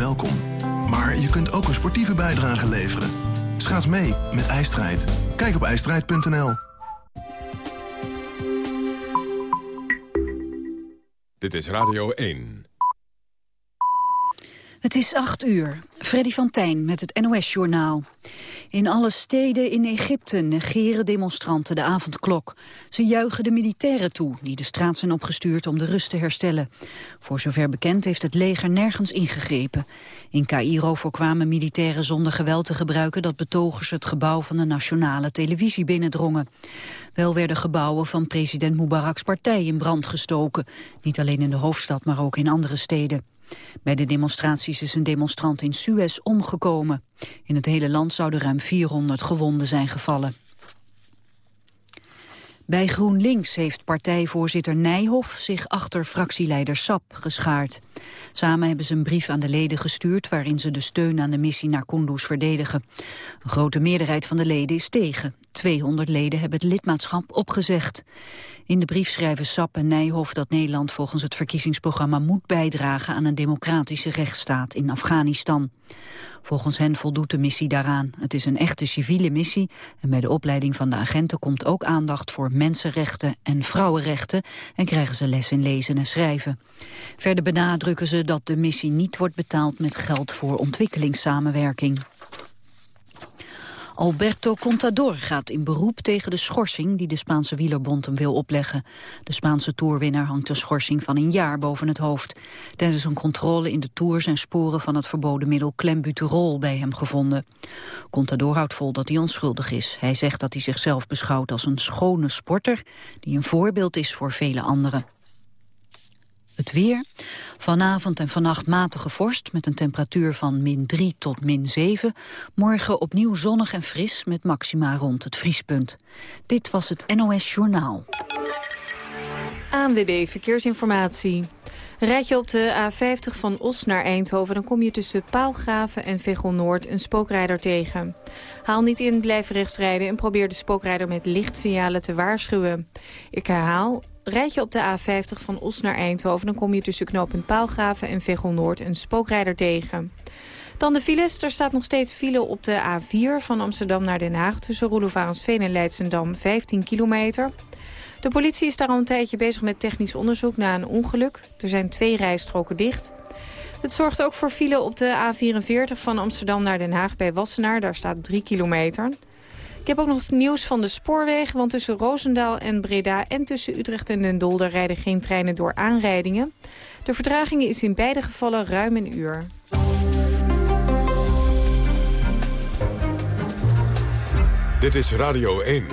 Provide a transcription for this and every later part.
welkom. Maar je kunt ook een sportieve bijdrage leveren. Schaats mee met IJstrijd. Kijk op ijstrijd.nl. Dit is Radio 1. Het is acht uur. Freddy van Tijn met het NOS-journaal. In alle steden in Egypte negeren demonstranten de avondklok. Ze juichen de militairen toe, die de straat zijn opgestuurd om de rust te herstellen. Voor zover bekend heeft het leger nergens ingegrepen. In Cairo voorkwamen militairen zonder geweld te gebruiken... dat betogers het gebouw van de nationale televisie binnendrongen. Wel werden gebouwen van president Mubarak's partij in brand gestoken. Niet alleen in de hoofdstad, maar ook in andere steden. Bij de demonstraties is een demonstrant in Suez omgekomen. In het hele land zouden ruim 400 gewonden zijn gevallen. Bij GroenLinks heeft partijvoorzitter Nijhoff zich achter fractieleider Sap geschaard. Samen hebben ze een brief aan de leden gestuurd waarin ze de steun aan de missie naar Kunduz verdedigen. Een grote meerderheid van de leden is tegen. 200 leden hebben het lidmaatschap opgezegd. In de brief schrijven Sap en Nijhoff dat Nederland volgens het verkiezingsprogramma moet bijdragen aan een democratische rechtsstaat in Afghanistan. Volgens hen voldoet de missie daaraan. Het is een echte civiele missie en bij de opleiding van de agenten komt ook aandacht voor mensenrechten en vrouwenrechten en krijgen ze les in lezen en schrijven. Verder benadrukken ze dat de missie niet wordt betaald met geld voor ontwikkelingssamenwerking. Alberto Contador gaat in beroep tegen de schorsing die de Spaanse wielerbond hem wil opleggen. De Spaanse toerwinnaar hangt een schorsing van een jaar boven het hoofd. Tijdens een controle in de Tour zijn sporen van het verboden middel klembuterol bij hem gevonden. Contador houdt vol dat hij onschuldig is. Hij zegt dat hij zichzelf beschouwt als een schone sporter die een voorbeeld is voor vele anderen. Het weer. Vanavond en vannacht matige vorst met een temperatuur van min 3 tot min 7. Morgen opnieuw zonnig en fris met maxima rond het vriespunt. Dit was het NOS Journaal. ANWB Verkeersinformatie. Rijd je op de A50 van Os naar Eindhoven... dan kom je tussen Paalgraven en Veghel Noord een spookrijder tegen. Haal niet in, blijf rechts rijden... en probeer de spookrijder met lichtsignalen te waarschuwen. Ik herhaal, Rijd je op de A50 van Os naar Eindhoven... dan kom je tussen knooppunt Paalgraven en Veghel Noord een spookrijder tegen. Dan de files. Er staat nog steeds file op de A4 van Amsterdam naar Den Haag... tussen Roelofarensveen en Leidsendam, 15 kilometer. De politie is daar al een tijdje bezig met technisch onderzoek na een ongeluk. Er zijn twee rijstroken dicht. Het zorgt ook voor file op de A44 van Amsterdam naar Den Haag bij Wassenaar. Daar staat 3 kilometer. Ik heb ook nog nieuws van de spoorwegen, want tussen Roosendaal en Breda... en tussen Utrecht en Den Dolder rijden geen treinen door aanrijdingen. De vertraging is in beide gevallen ruim een uur. Dit is Radio 1.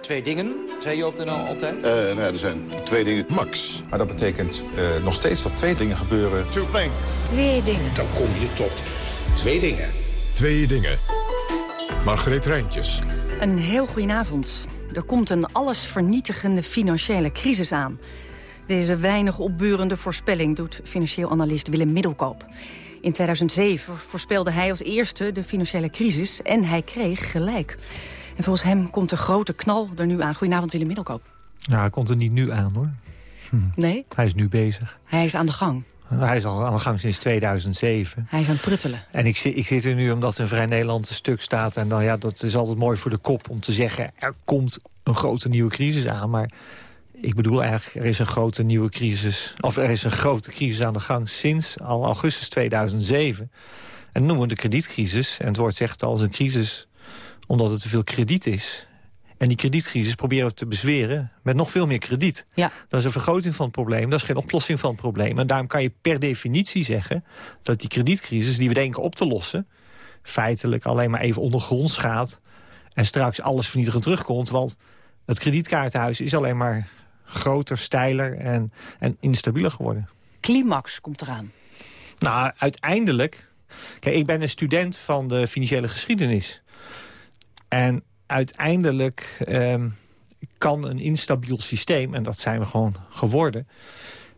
Twee dingen, zei je op de nou altijd? Uh, nou ja, er zijn twee dingen. Max. Maar dat betekent uh, nog steeds dat twee dingen gebeuren. Two things. Twee dingen. Dan kom je tot twee dingen. Twee dingen. Margreet Rijntjes. Een heel goedenavond. Er komt een allesvernietigende financiële crisis aan. Deze weinig opbeurende voorspelling doet financieel analist Willem Middelkoop. In 2007 voorspelde hij als eerste de financiële crisis en hij kreeg gelijk. En volgens hem komt de grote knal er nu aan. Goedenavond Willem Middelkoop. Ja, hij komt er niet nu aan hoor. Hm. Nee? Hij is nu bezig. Hij is aan de gang. Hij is al aan de gang sinds 2007. Hij is aan het pruttelen. En ik, ik zit er nu omdat in Vrij Nederland een stuk staat. En dan, ja, dat is altijd mooi voor de kop om te zeggen... er komt een grote nieuwe crisis aan. Maar ik bedoel eigenlijk, er is een grote nieuwe crisis... of er is een grote crisis aan de gang sinds al augustus 2007. En noemen we de kredietcrisis. En het woord zegt als een crisis omdat het te veel krediet is. En die kredietcrisis proberen we te bezweren met nog veel meer krediet. Ja. Dat is een vergroting van het probleem, dat is geen oplossing van het probleem. En daarom kan je per definitie zeggen dat die kredietcrisis die we denken op te lossen... feitelijk alleen maar even ondergronds gaat en straks alles vernietigend terugkomt. Want het kredietkaartenhuis is alleen maar groter, steiler en, en instabieler geworden. Climax komt eraan. Nou, uiteindelijk... Kijk, ik ben een student van de financiële geschiedenis. En uiteindelijk ehm, kan een instabiel systeem... en dat zijn we gewoon geworden...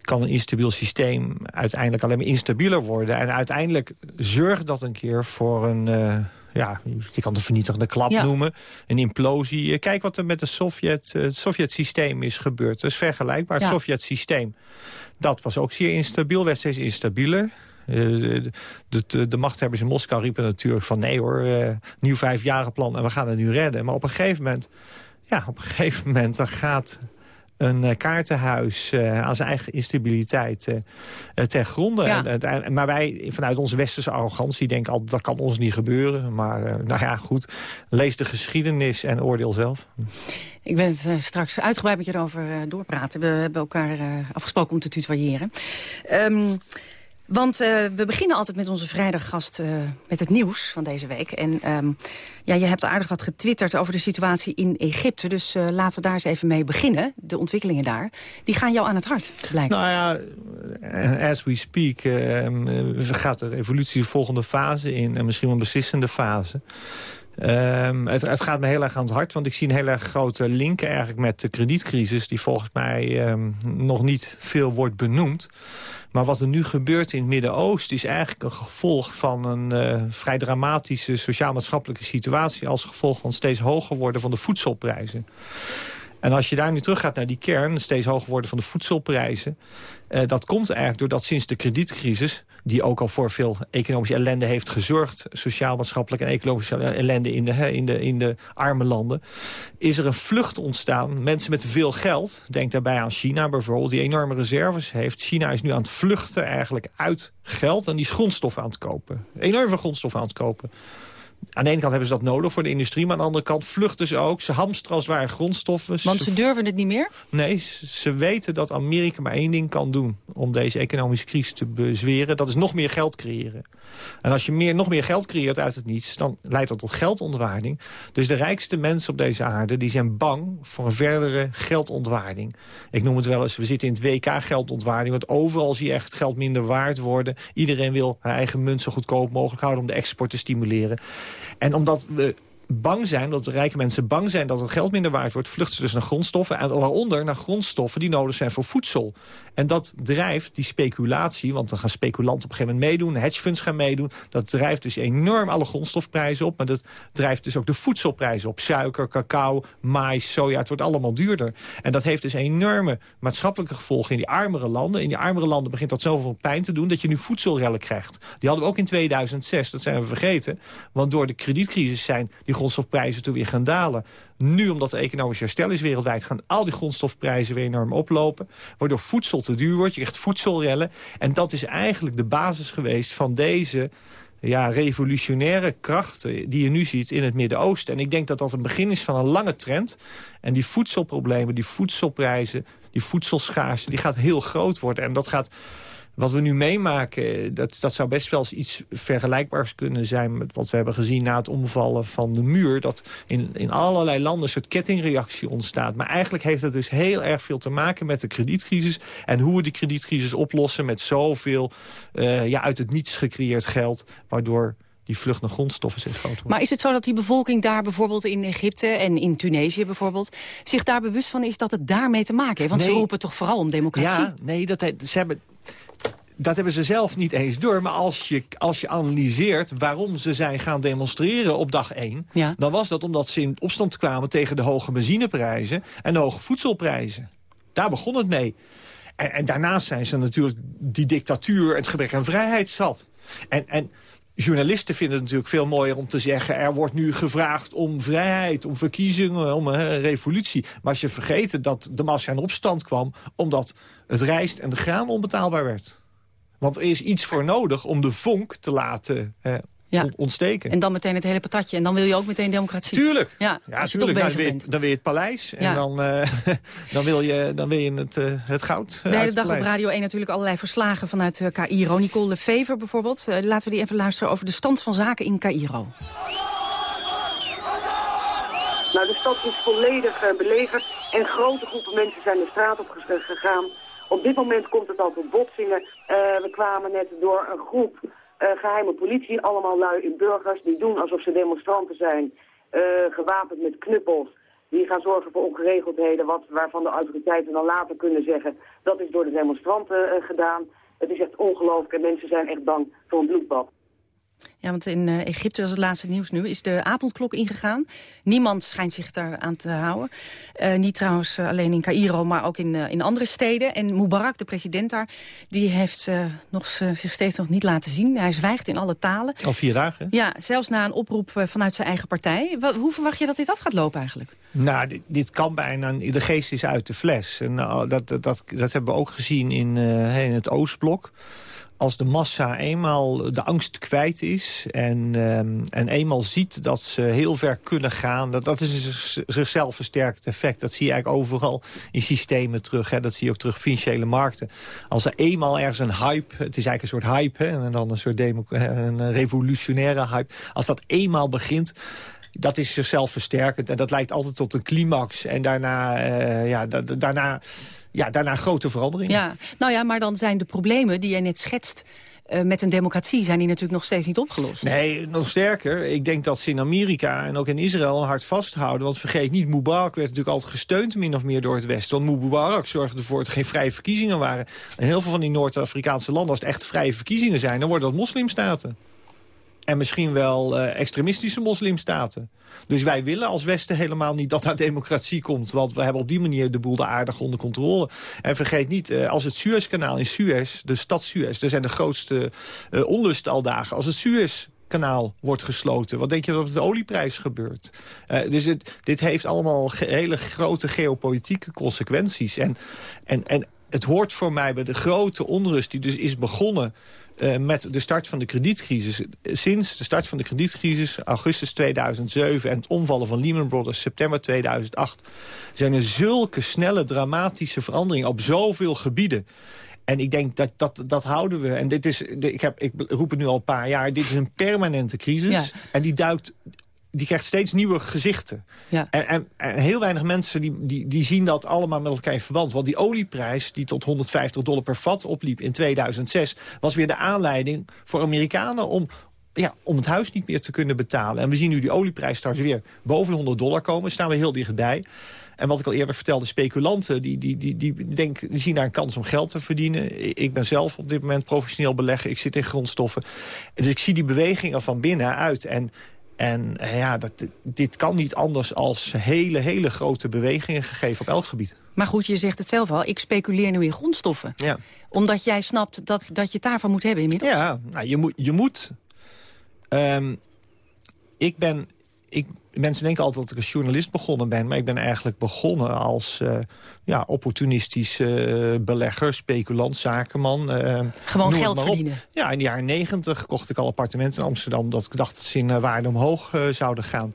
kan een instabiel systeem uiteindelijk alleen maar instabieler worden. En uiteindelijk zorgt dat een keer voor een... Uh, ja, je kan het een vernietigende klap noemen. Een implosie. Kijk wat er met de Sovjet, het Sovjet-systeem is gebeurd. Dat is vergelijkbaar. Het Sovjet-systeem, dat was ook zeer instabiel. werd steeds instabieler. De, de, de, machthebbers in Moskou riepen natuurlijk van... nee hoor, uh, nieuw vijfjarenplan en we gaan het nu redden. Maar op een gegeven moment, ja, op een gegeven moment... dan gaat een uh, kaartenhuis uh, aan zijn eigen instabiliteit uh, ten gronde. Ja. En, maar wij, vanuit onze westerse arrogantie, denken altijd... dat kan ons niet gebeuren. Maar nou ja, goed, lees de geschiedenis en oordeel zelf. Ik ben het straks uitgebreid met je erover doorpraten. We hebben elkaar afgesproken om te tutoyeren. Um, want uh, we beginnen altijd met onze vrijdaggast uh, met het nieuws van deze week. En um, ja, je hebt aardig wat getwitterd over de situatie in Egypte. Dus uh, laten we daar eens even mee beginnen. De ontwikkelingen daar. Die gaan jou aan het hart, blijkt. Nou ja, as we speak gaat de revolutie de volgende fase in. En misschien wel een beslissende fase. Um, het, het, gaat me heel erg aan het hart, want ik zie een hele erg grote link eigenlijk met de kredietcrisis... die volgens mij um, nog niet veel wordt benoemd. Maar wat er nu gebeurt in het Midden-Oosten... is eigenlijk een gevolg van een uh, vrij dramatische sociaal-maatschappelijke situatie... als gevolg van steeds hoger worden van de voedselprijzen. En als je daar nu teruggaat naar die kern, steeds hoger worden van de voedselprijzen... Uh, dat komt eigenlijk doordat sinds de kredietcrisis... die ook al voor veel economische ellende heeft gezorgd... sociaal-maatschappelijk en economische ellende in de, in, de, in de arme landen... is er een vlucht ontstaan. Mensen met veel geld, denk daarbij aan China bijvoorbeeld... die enorme reserves heeft. China is nu aan het vluchten eigenlijk uit geld... en die is grondstoffen aan het kopen. Enorm veel grondstoffen aan het kopen aan de ene kant hebben ze dat nodig voor de industrie... maar aan de andere kant vluchten ze ook. Ze hamsteren als het ware grondstoffen. Want ze durven het niet meer? Nee, ze weten dat Amerika maar één ding kan doen... om deze economische crisis te bezweren. Dat is nog meer geld creëren. En als je meer, nog meer geld creëert uit het niets... dan leidt dat tot geldontwaarding. Dus de rijkste mensen op deze aarde... die zijn bang voor een verdere geldontwaarding. Ik noem het wel eens, we zitten in het WK geldontwaarding... want overal zie je echt geld minder waard worden. Iedereen wil haar eigen munt zo goedkoop mogelijk houden... om de export te stimuleren. En omdat we bang zijn, dat rijke mensen bang zijn dat het geld minder waard wordt... vluchten ze dus naar grondstoffen en waaronder naar grondstoffen die nodig zijn voor voedsel. En dat drijft die speculatie, want dan gaan speculanten op een gegeven moment meedoen... hedgefunds gaan meedoen, dat drijft dus enorm alle grondstofprijzen op... maar dat drijft dus ook de voedselprijzen op. Suiker, cacao, mais, soja, het wordt allemaal duurder. En dat heeft dus enorme maatschappelijke gevolgen in die armere landen. In die armere landen begint dat zoveel pijn te doen... dat je nu voedselrellen krijgt. Die hadden we ook in 2006, dat zijn we vergeten. Want door de kredietcrisis zijn die grondstofprijzen toen weer gaan dalen. Nu, omdat de economisch herstel is wereldwijd... gaan al die grondstofprijzen weer enorm oplopen. Waardoor voedsel te duur wordt. Je krijgt voedselrellen. En dat is eigenlijk de basis geweest van deze ja, revolutionaire krachten die je nu ziet in het Midden-Oosten. En ik denk dat dat een begin is van een lange trend. En die voedselproblemen, die voedselprijzen, die voedselschaarste... die gaat heel groot worden. En dat gaat wat we nu meemaken, dat, dat zou best wel eens iets vergelijkbaars kunnen zijn... met wat we hebben gezien na het omvallen van de muur. Dat in, in allerlei landen een soort kettingreactie ontstaat. Maar eigenlijk heeft het dus heel erg veel te maken met de kredietcrisis... en hoe we die kredietcrisis oplossen met zoveel uh, ja, uit het niets gecreëerd geld... waardoor die vlucht naar grondstoffen steeds groter wordt. Maar is het zo dat die bevolking daar bijvoorbeeld in Egypte en in Tunesië bijvoorbeeld... zich daar bewust van is dat het daarmee te maken heeft? Want ze roepen toch vooral om democratie? Ja, nee, dat, ze hebben, dat hebben ze zelf niet eens door. Maar als je, als je analyseert waarom ze zijn gaan demonstreren op dag 1... dan was dat omdat ze in opstand kwamen tegen de hoge benzineprijzen... en de hoge voedselprijzen. Daar begon het mee. En, en daarnaast zijn ze natuurlijk die dictatuur... het gebrek aan vrijheid zat. En, en journalisten vinden het natuurlijk veel mooier om te zeggen... er wordt nu gevraagd om vrijheid, om verkiezingen, om een revolutie. Maar als je vergeten dat de massa in opstand kwam... omdat het rijst en de graan onbetaalbaar werd. Want er is iets voor nodig om de vonk te laten eh, ontsteken. En dan meteen het hele patatje. En dan wil je ook meteen democratie. Tuurlijk. Ja, ja tuurlijk. Dan wil, je, dan wil je het paleis. En dan, uh, dan, wil je, dan wil je het, uh, het goud. De hele dag op Radio 1 natuurlijk allerlei verslagen vanuit uh, Cairo. Nicole Lefever bijvoorbeeld. laten we die even luisteren over de stand van zaken in Cairo. Nou, de stad is volledig belegerd. En grote groepen mensen zijn de straat op gegaan op dit moment komt het al tot botsingen. Uh, we kwamen net door een groep uh, geheime politie, allemaal lui in burgers, die doen alsof ze demonstranten zijn, uh, gewapend met knuppels. Die gaan zorgen voor ongeregeldheden, wat, waarvan de autoriteiten dan later kunnen zeggen, dat is door de demonstranten gedaan. Het is echt ongelooflijk en mensen zijn echt bang voor een bloedbad. Ja, want in uh, Egypte, dat is het laatste nieuws nu, is de avondklok ingegaan. Niemand schijnt zich daar aan te houden. Uh, niet trouwens uh, alleen in Cairo, maar ook in, in andere steden. En Mubarak, de president daar, die heeft nog, zich steeds nog niet laten zien. Hij zwijgt in alle talen. Al vier dagen? Ja, zelfs na een oproep vanuit zijn eigen partij. Wat, hoe verwacht je dat dit af gaat lopen eigenlijk? Nou, dit, dit kan bijna... De geest is uit de fles. En, dat, dat, dat, dat hebben we ook gezien in, in het Oostblok als de massa eenmaal de angst kwijt is... en, um, en eenmaal ziet dat ze heel ver kunnen gaan... dat, dat is een zichzelf versterkt effect. Dat zie je eigenlijk overal in systemen terug. Hè. Dat zie je ook terug in financiële markten. Als er eenmaal ergens een hype... het is eigenlijk een soort hype... En dan een soort een revolutionaire hype... als dat eenmaal begint dat is zichzelf versterkend. En dat leidt altijd tot een climax. En daarna, uh, ja, da daarna ja, daarna grote veranderingen. Ja, nou ja, maar dan zijn de problemen die jij net schetst... Uh, met een democratie zijn die natuurlijk nog steeds niet opgelost. Nee, nog sterker. Ik denk dat ze in Amerika en ook in Israël hard vasthouden. Want vergeet niet, Mubarak werd natuurlijk altijd gesteund min of meer door het Westen. Want Mubarak zorgde ervoor dat er geen vrije verkiezingen waren. En heel veel van die Noord-Afrikaanse landen, als het echt vrije verkiezingen zijn... dan worden dat moslimstaten. En misschien wel uh, extremistische moslimstaten. Dus wij willen als Westen helemaal niet dat daar democratie komt. Want we hebben op die manier de boel de aardig onder controle. En vergeet niet, uh, als het Suezkanaal in Suez, de stad Suez... er zijn de grootste uh, al dagen. Als het Suez kanaal wordt gesloten. Wat denk je dat met de olieprijs gebeurt? Dus dit heeft allemaal hele grote geopolitieke consequenties. En, en, en het hoort voor mij bij de grote onrust die dus is begonnen uh, met de start van de kredietcrisis. Sinds de start van de kredietcrisis, augustus 2007... en het omvallen van Lehman Brothers, september 2008... zijn er zulke snelle, dramatische veranderingen op zoveel gebieden. En ik denk dat dat, dat houden we. En dit is, ik, heb, ik roep het nu al een paar jaar. Dit is een permanente crisis. Ja. En die duikt die krijgt steeds nieuwe gezichten. Ja. En, en, en, heel weinig mensen die, die, die zien dat allemaal met elkaar in verband. Want die olieprijs die tot 150 dollar per vat opliep in 2006... was weer de aanleiding voor Amerikanen om, ja, om het huis niet meer te kunnen betalen. En we zien nu die olieprijs straks weer boven de 100 dollar komen. staan we heel dichtbij. En wat ik al eerder vertelde, speculanten die, die, die, die, denk, die zien daar een kans om geld te verdienen. Ik ben zelf op dit moment professioneel belegger. Ik zit in grondstoffen. Dus ik zie die bewegingen van binnenuit. En en eh, ja, dat, dit kan niet anders als hele, hele grote bewegingen gegeven op elk gebied. Maar goed, je zegt het zelf al, ik speculeer nu in grondstoffen. Ja. Omdat jij snapt dat, dat je het daarvan moet hebben inmiddels. Ja, nou, je moet... Je moet um, ik ben ik, mensen denken altijd dat ik als journalist begonnen ben... maar ik ben eigenlijk begonnen als uh, ja, opportunistisch uh, belegger, speculant, zakenman. Uh, Gewoon geld verdienen? Ja, in de jaren negentig kocht ik al appartementen in Amsterdam... omdat ik dacht dat ze in waarde omhoog zouden gaan.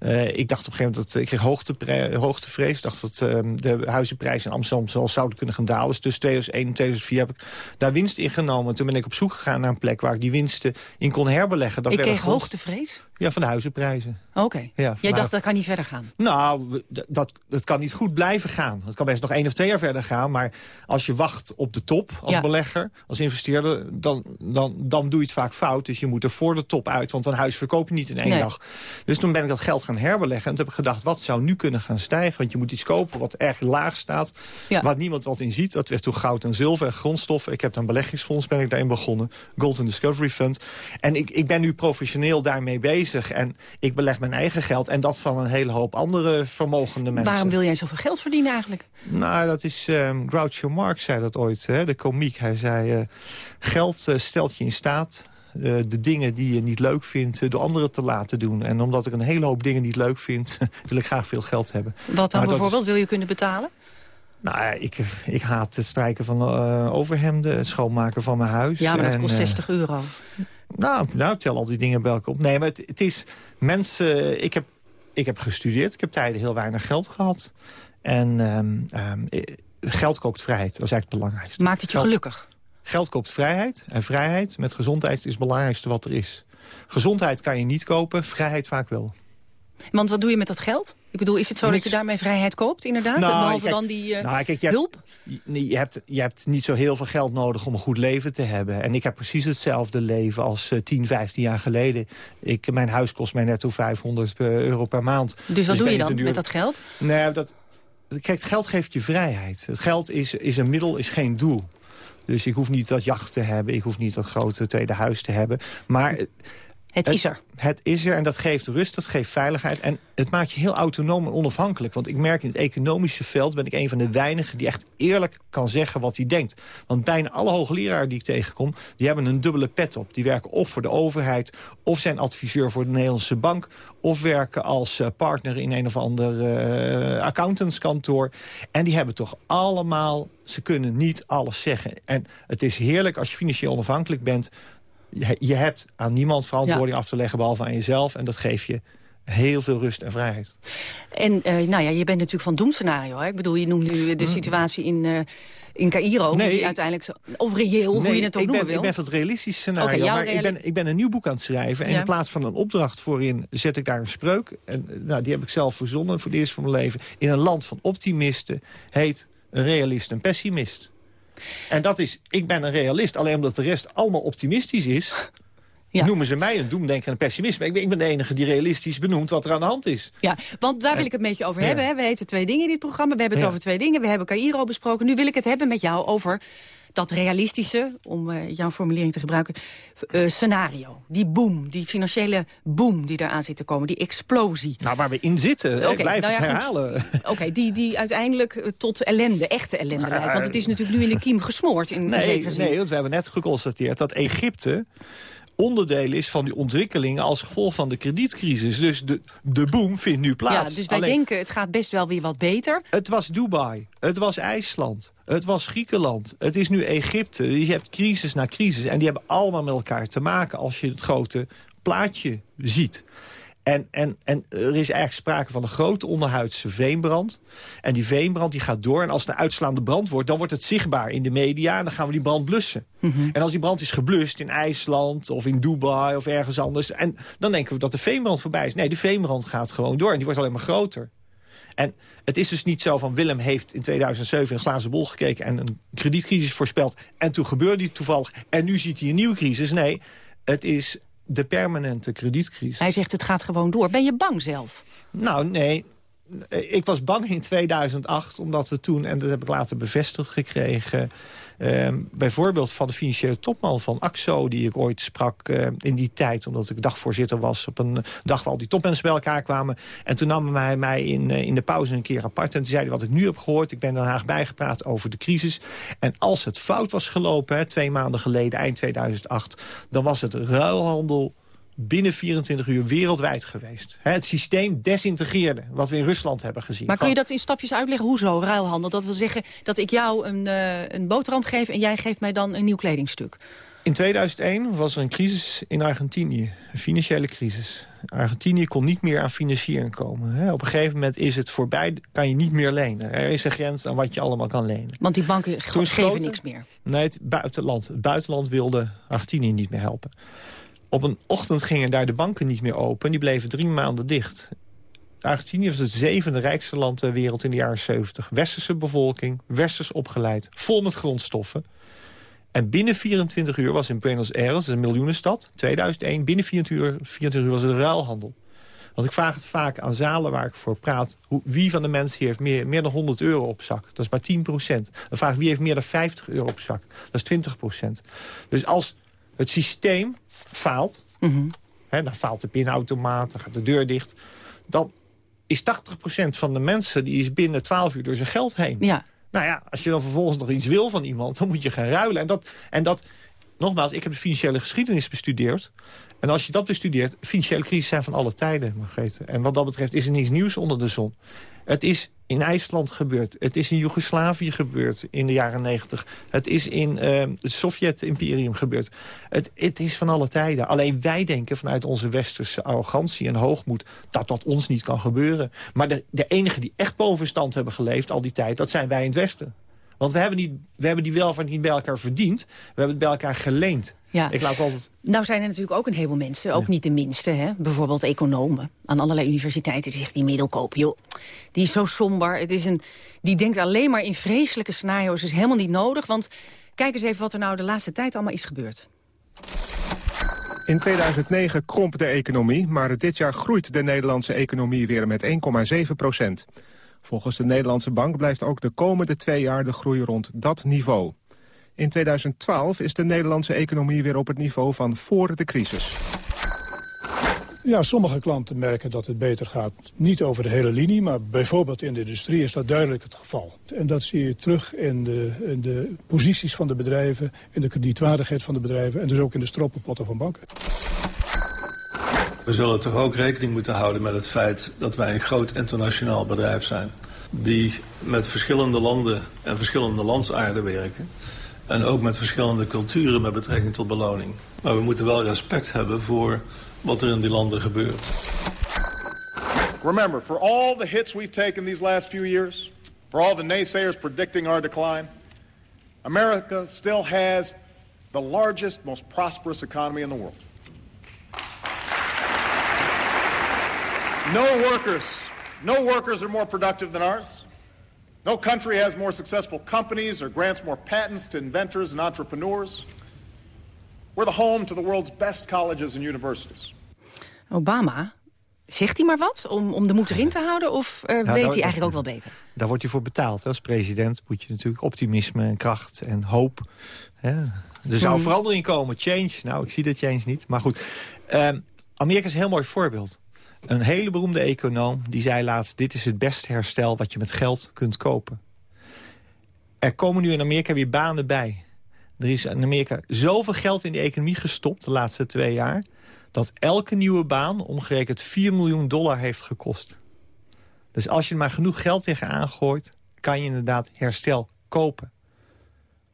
Uh, ik dacht op een gegeven moment dat ik kreeg hoogte, hoogtevrees. Ik dacht dat uh, de huizenprijzen in Amsterdam wel zouden kunnen gaan dalen. Dus tussen 2001 en 2004 heb ik daar winst in genomen. Toen ben ik op zoek gegaan naar een plek waar ik die winsten in kon herbeleggen. Dat ik kreeg hoogtevrees? Ja, van de huizenprijzen. Oké. Ja, Jij dacht dat kan niet verder gaan? Nou, dat, dat kan niet goed blijven gaan. Het kan best nog één of twee jaar verder gaan. Maar als je wacht op de top als belegger, als investeerder... Dan, dan, dan doe je het vaak fout. Dus je moet er voor de top uit. Want een huis verkoop je niet in één dag. Dus toen ben ik dat geld gaan herbeleggen. En toen heb ik gedacht, wat zou nu kunnen gaan stijgen? Want je moet iets kopen wat erg laag staat. Ja. Wat niemand wat in ziet. Dat werd toen goud en zilver en grondstoffen. Ik heb een beleggingsfonds ben ik daarin begonnen. Golden Discovery Fund. En ik, ik ben nu professioneel daarmee bezig. En ik beleg mijn eigen geld en dat van een hele hoop andere vermogende mensen. Waarom wil jij zoveel geld verdienen eigenlijk? Nou, dat is... Um, Groucho Marx zei dat ooit, hè, de komiek. Hij zei, uh, geld uh, stelt je in staat... Uh, de dingen die je niet leuk vindt, door anderen te laten doen. En omdat ik een hele hoop dingen niet leuk vind... wil ik graag veel geld hebben. Wat dan bijvoorbeeld? Wil je kunnen betalen? Nou, ik, ik haat het strijken van uh, overhemden, het schoonmaken van mijn huis. Ja, maar dat kost 60 euro. Nou, nou, tel al die dingen bij elkaar op. Nee, maar het, het is... Mensen... Ik heb, ik heb gestudeerd. Ik heb tijden heel weinig geld gehad. En um, um, geld koopt vrijheid. Dat is eigenlijk het belangrijkste. Maakt het je gelukkig? Geld koopt vrijheid. En vrijheid met gezondheid is het belangrijkste wat er is. Gezondheid kan je niet kopen, vrijheid vaak wel. Want wat doe je met dat geld? Ik bedoel, is het zo dat je daarmee vrijheid koopt, inderdaad? Nou, Behalve dan die uh, nou, kijk, je hulp? Hebt, je, hebt, je hebt niet zo heel veel geld nodig om een goed leven te hebben. En ik heb precies hetzelfde leven als uh, 10, 15 jaar geleden. Ik, mijn huis kost mij netto 500 eh, euro per maand. Dus wat dus doe je dan met dat geld? Nee, dat, kijk, het geld geeft je vrijheid. Het geld is, is een middel, is geen doel. Dus ik hoef niet dat jacht te hebben. Ik hoef niet dat grote tweede huis te hebben. Maar Het is er. Het is er en dat geeft rust, dat geeft veiligheid. En het maakt je heel autonoom en onafhankelijk. Want ik merk in het economische veld ben ik een van de weinigen... die echt eerlijk kan zeggen wat hij denkt. Want bijna alle hoogleraren die ik tegenkom... die hebben een dubbele pet op. Die werken of voor de overheid... of zijn adviseur voor de Nederlandse bank... of werken als eh, partner in een of ander uh, accountantskantoor. En die hebben toch allemaal... ze kunnen niet alles zeggen. En het is heerlijk als je financieel onafhankelijk bent je hebt aan niemand verantwoording af te leggen behalve aan jezelf. En dat geeft je heel veel rust en vrijheid. En uh, nou ja, je bent natuurlijk van doemscenario. Hè? Ik bedoel, je noemt nu de mm. situatie in, uh, in Cairo. Nee, die uiteindelijk zo, of reëel, hoe je het ook noemen wil. Ik ben van het realistische scenario. Okay, maar ik, ben, ik ben een nieuw boek aan het schrijven. En in plaats van een opdracht voorin zet ik daar een spreuk. En nou, die heb ik zelf verzonnen voor het eerst van mijn leven. In een land van optimisten heet een realist een pessimist. En dat is, ik ben een realist, alleen omdat de rest allemaal optimistisch is... Ja. Noemen ze mij een doemdenker en een pessimist. Maar ik ben, ik ben de enige die realistisch benoemt wat er aan de hand is. Ja, want daar wil ik het met je over hebben. Hè? We heten twee dingen in dit programma. We hebben het over twee dingen. We hebben Cairo besproken. Nu wil ik het hebben met jou over dat realistische, om uh, jouw formulering te gebruiken, uh, scenario. Die boom, die financiële boom die eraan zit te komen, die explosie. Nou, waar we in zitten, okay, ik blijf nou ja, het herhalen. Oké, die, die uiteindelijk eh, tot ellende, echte ellende leidt. Want het is natuurlijk nu in de kiem gesmoord, in nee, zekere zin. Nee, want we hebben net geconstateerd dat Egypte onderdeel is van die ontwikkelingen als gevolg van de kredietcrisis. Dus de, de boom vindt nu plaats. Ja, dus wij denken het gaat best wel weer wat beter. Het was Dubai, het was IJsland, het was Griekenland, het is nu Egypte. Je hebt crisis na crisis en die hebben allemaal met elkaar te maken als je het grote plaatje ziet. En, en, en er is eigenlijk sprake van een grote onderhuidse veenbrand. En die veenbrand die gaat door. En als het een uitslaande brand wordt, dan wordt het zichtbaar in de media. En dan gaan we die brand blussen. Mhm. En als die brand is geblust in IJsland of in Dubai of ergens anders... En dan denken we dat de veenbrand voorbij is. Nee, de veenbrand gaat gewoon door en die wordt alleen maar groter. En het is dus niet zo van Willem heeft in 2007 een glazen bol gekeken... en een kredietcrisis voorspeld. En toen gebeurde die toevallig. En nu ziet hij een nieuwe crisis. Nee, het is de permanente kredietcrisis. Hij zegt het gaat gewoon door. Ben je bang zelf? Nou, nee. Ik was bang in 2008, omdat we toen, en dat heb ik later bevestigd gekregen... Uh, bijvoorbeeld van de financiële topman van AXO... die ik ooit sprak uh, in die tijd, omdat ik dagvoorzitter was... op een dag waar al die topmensen bij elkaar kwamen. En toen nam hij mij in, uh, in de pauze een keer apart... en toen zei wat ik nu heb gehoord. Ik ben Den Haag bijgepraat over de crisis. En als het fout was gelopen, hè, twee maanden geleden, eind 2008... dan was het ruilhandel binnen 24 uur wereldwijd geweest. Het systeem desintegreerde, wat we in Rusland hebben gezien. Maar kun je dat in stapjes uitleggen? Hoezo ruilhandel? Dat wil zeggen dat ik jou een, uh, een boterham geef... en jij geeft mij dan een nieuw kledingstuk. In 2001 was er een crisis in Argentinië, een financiële crisis. Argentinië kon niet meer aan financiering komen. Op een gegeven moment is het voorbij, kan je niet meer lenen. Er is een grens aan wat je allemaal kan lenen. Want die banken geven niks meer? Nee, het buitenland. Het buitenland wilde Argentinië niet meer helpen. Op een ochtend gingen daar de banken niet meer open. Die bleven drie maanden dicht. Argentinië was het zevende rijkste land ter wereld in de jaren 70. Westerse bevolking, westers opgeleid, vol met grondstoffen. En binnen 24 uur was in Buenos Aires, een miljoenenstad, 2001... binnen 24 uur, 24 uur was er ruilhandel. Want ik vraag het vaak aan zalen waar ik voor praat... Wie van de mensen heeft meer, meer dan 100 euro op zak? Dat is maar 10 procent. Dan vraag ik wie heeft meer dan 50 euro op zak? Dat is 20 procent. Dus als het systeem faalt... Mm dan faalt de pinautomaat, dan gaat de deur dicht... dan is 80% van de mensen die is binnen 12 uur door zijn geld heen. Ja. Nou ja, als je dan vervolgens nog iets wil van iemand... dan moet je gaan ruilen. En dat, en dat nogmaals, ik heb de financiële geschiedenis bestudeerd. En als je dat bestudeert, financiële crisis zijn van alle tijden, Margrethe. En wat dat betreft is er niets nieuws onder de zon. Het is in IJsland gebeurd. Het is in Joegoslavië gebeurd in de jaren negentig. Het is in uh, het Sovjet-imperium gebeurd. Het, het is van alle tijden. Alleen wij denken vanuit onze westerse arrogantie en hoogmoed... dat dat ons niet kan gebeuren. Maar de, de enigen die echt bovenstand hebben geleefd al die tijd... dat zijn wij in het Westen. Want we hebben, niet, we hebben die welvaart niet bij elkaar verdiend. We hebben het bij elkaar geleend. Ja. Ik laat altijd... Nou zijn er natuurlijk ook een heleboel mensen, ook niet de minste. Hè? Bijvoorbeeld economen aan allerlei universiteiten. Die zeggen die middelkoop, joh, die is zo somber. Het is een, die denkt alleen maar in vreselijke scenario's. is helemaal niet nodig, want kijk eens even wat er nou de laatste tijd allemaal is gebeurd. In 2009 kromp de economie, maar dit jaar groeit de Nederlandse economie weer met 1,7 procent. Volgens de Nederlandse Bank blijft ook de komende twee jaar de groei rond dat niveau. In 2012 is de Nederlandse economie weer op het niveau van voor de crisis. Ja, sommige klanten merken dat het beter gaat. Niet over de hele linie, maar bijvoorbeeld in de industrie is dat duidelijk het geval. En dat zie je terug in de, in de posities van de bedrijven, in de kredietwaardigheid van de bedrijven... en dus ook in de stroppenpotten van banken. We zullen toch ook rekening moeten houden met het feit dat wij een groot internationaal bedrijf zijn. Die met verschillende landen en verschillende landsaarden werken. En ook met verschillende culturen met betrekking tot beloning. Maar we moeten wel respect hebben voor wat er in die landen gebeurt. Remember, for all the hits we've taken these last few years, for all the naysayers predicting our decline, America still has the largest, most prosperous economy in the world. No workers, no workers are more productive than ours. No country has more successful companies or grants more patents to inventors and entrepreneurs. We're the home to the world's best colleges and universities. Obama, zegt hij maar wat om, om de moed erin te houden? Of uh, weet hij eigenlijk ook wel beter? Daar wordt hij voor betaald. Als president moet je natuurlijk optimisme en kracht en hoop. Hè? Er zou hmm. verandering komen, change. Nou, ik zie de change niet. Maar goed, uh, Amerika is een heel mooi voorbeeld. Een hele beroemde econoom die zei laatst... dit is het beste herstel wat je met geld kunt kopen. Er komen nu in Amerika weer banen bij. Er is in Amerika zoveel geld in de economie gestopt de laatste twee jaar... dat elke nieuwe baan omgerekend 4 miljoen dollar heeft gekost. Dus als je er maar genoeg geld tegenaan gooit... kan je inderdaad herstel kopen.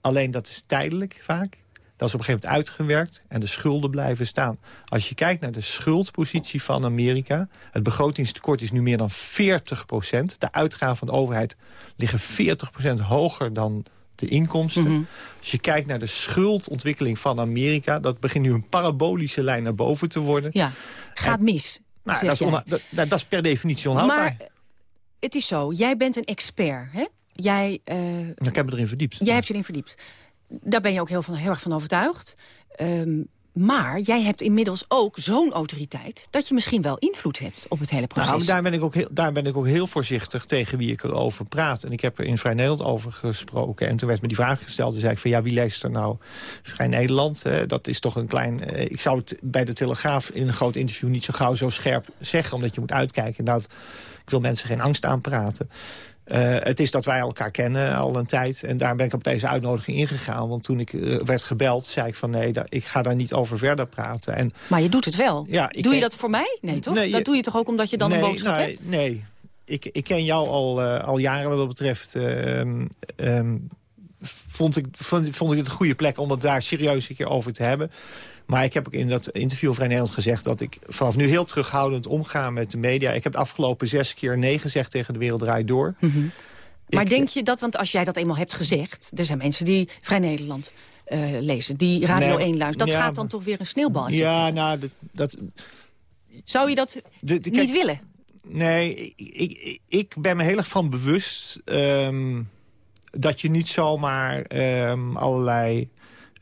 Alleen dat is tijdelijk vaak. Dat is op een gegeven moment uitgewerkt en de schulden blijven staan. Als je kijkt naar de schuldpositie van Amerika... het begrotingstekort is nu meer dan 40 procent. De uitgaven van de overheid liggen 40 procent hoger dan de inkomsten. Mhm. Als je kijkt naar de schuldontwikkeling van Amerika... dat begint nu een parabolische lijn naar boven te worden. Ja, gaat mis. Nou, dat, is dat, is per definitie onhoudbaar. Maar het is zo, jij bent een expert, hè? Jij, uh, ik heb me erin verdiept. Jij hebt je erin verdiept. Daar ben je ook heel, van, heel erg van overtuigd. Ehm, maar jij hebt inmiddels ook zo'n autoriteit... dat je misschien wel invloed hebt op het hele proces. Nou, daar ben, ik ook heel, daar ben ik ook heel voorzichtig tegen wie ik erover praat. En ik heb er in Vrij Nederland over gesproken. En toen werd me die vraag gesteld. Toen zei ik van ja, wie leest er nou Vrij Nederland? dat is toch een klein... Eh, ik zou het bij de Telegraaf in een groot interview niet zo gauw zo scherp zeggen. Omdat je moet uitkijken. Dat, ik wil mensen geen angst aanpraten. Uh, het is dat wij elkaar kennen al een tijd. En daar ben ik op deze uitnodiging ingegaan. Want toen ik uh, werd gebeld, zei ik van nee, ik ga daar niet over verder praten. En, maar je doet het wel. Ja, doe je dat voor mij? Nee, toch? Nee, dat doe je toch ook omdat je dan een boodschap nee, hebt? Nee, ik, ik ken jou al, uh, al jaren wat dat betreft. Um, um, vond, ik, vond, vond ik het een goede plek om het daar serieus een keer over te hebben. Maar ik heb ook in dat interview Vrij Nederland gezegd... dat ik vanaf nu heel terughoudend omga met de media. Ik heb de afgelopen zes keer nee gezegd tegen de wereld draait door. Mhm. Maar denk je dat, want als jij dat eenmaal hebt gezegd... er zijn mensen die Vrij Nederland uh, lezen, die Radio 1 luisteren... dat gaat dan toch weer een sneeuwbal Ja, nou, dat... dat Zou je dat niet willen? Nee, ik, ik, ik, ben me heel erg van bewust... Um, dat je niet zomaar um, allerlei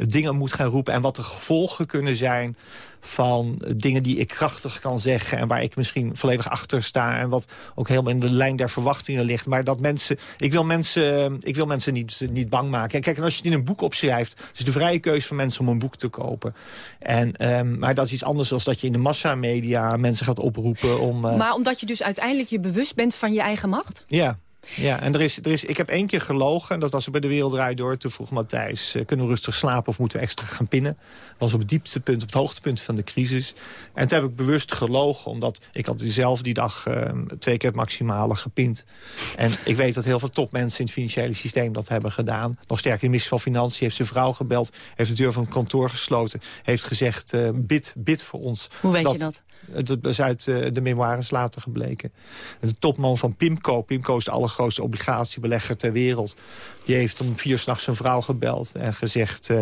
dingen moet gaan roepen... en wat de gevolgen kunnen zijn van dingen die ik krachtig kan zeggen... en waar ik misschien volledig achter sta... en wat ook helemaal in de lijn der verwachtingen ligt. Maar dat mensen... Ik wil mensen, ik wil mensen niet, niet bang maken. En kijk, en als je het in een boek opschrijft... is het de vrije keuze van mensen om een boek te kopen. En, um, maar dat is iets anders dan dat je in de massamedia mensen gaat oproepen om... Uh... Maar omdat je dus uiteindelijk je bewust bent van je eigen macht? Ja. Ja, en er is, er is, ik heb één keer gelogen. Dat was bij de Wereldrijd door. Toen vroeg Matthijs, uh, kunnen we rustig slapen of moeten we extra gaan pinnen? Dat was op het dieptepunt, op het hoogtepunt van de crisis. En toen heb ik bewust gelogen. Omdat ik had zelf die dag uh, twee keer het maximale gepind. En ik weet dat heel veel topmensen in het financiële systeem dat hebben gedaan. Nog sterker, de minister van Financiën heeft zijn vrouw gebeld. Heeft de deur van het kantoor gesloten. Heeft gezegd, uh, bid, bid voor ons. Hoe weet je dat? Dat is uit de memoires later gebleken. De topman van Pimco. Pimco is de allergrootste obligatiebelegger ter wereld. Die heeft om vier s'nachts zijn vrouw gebeld en gezegd... Uh,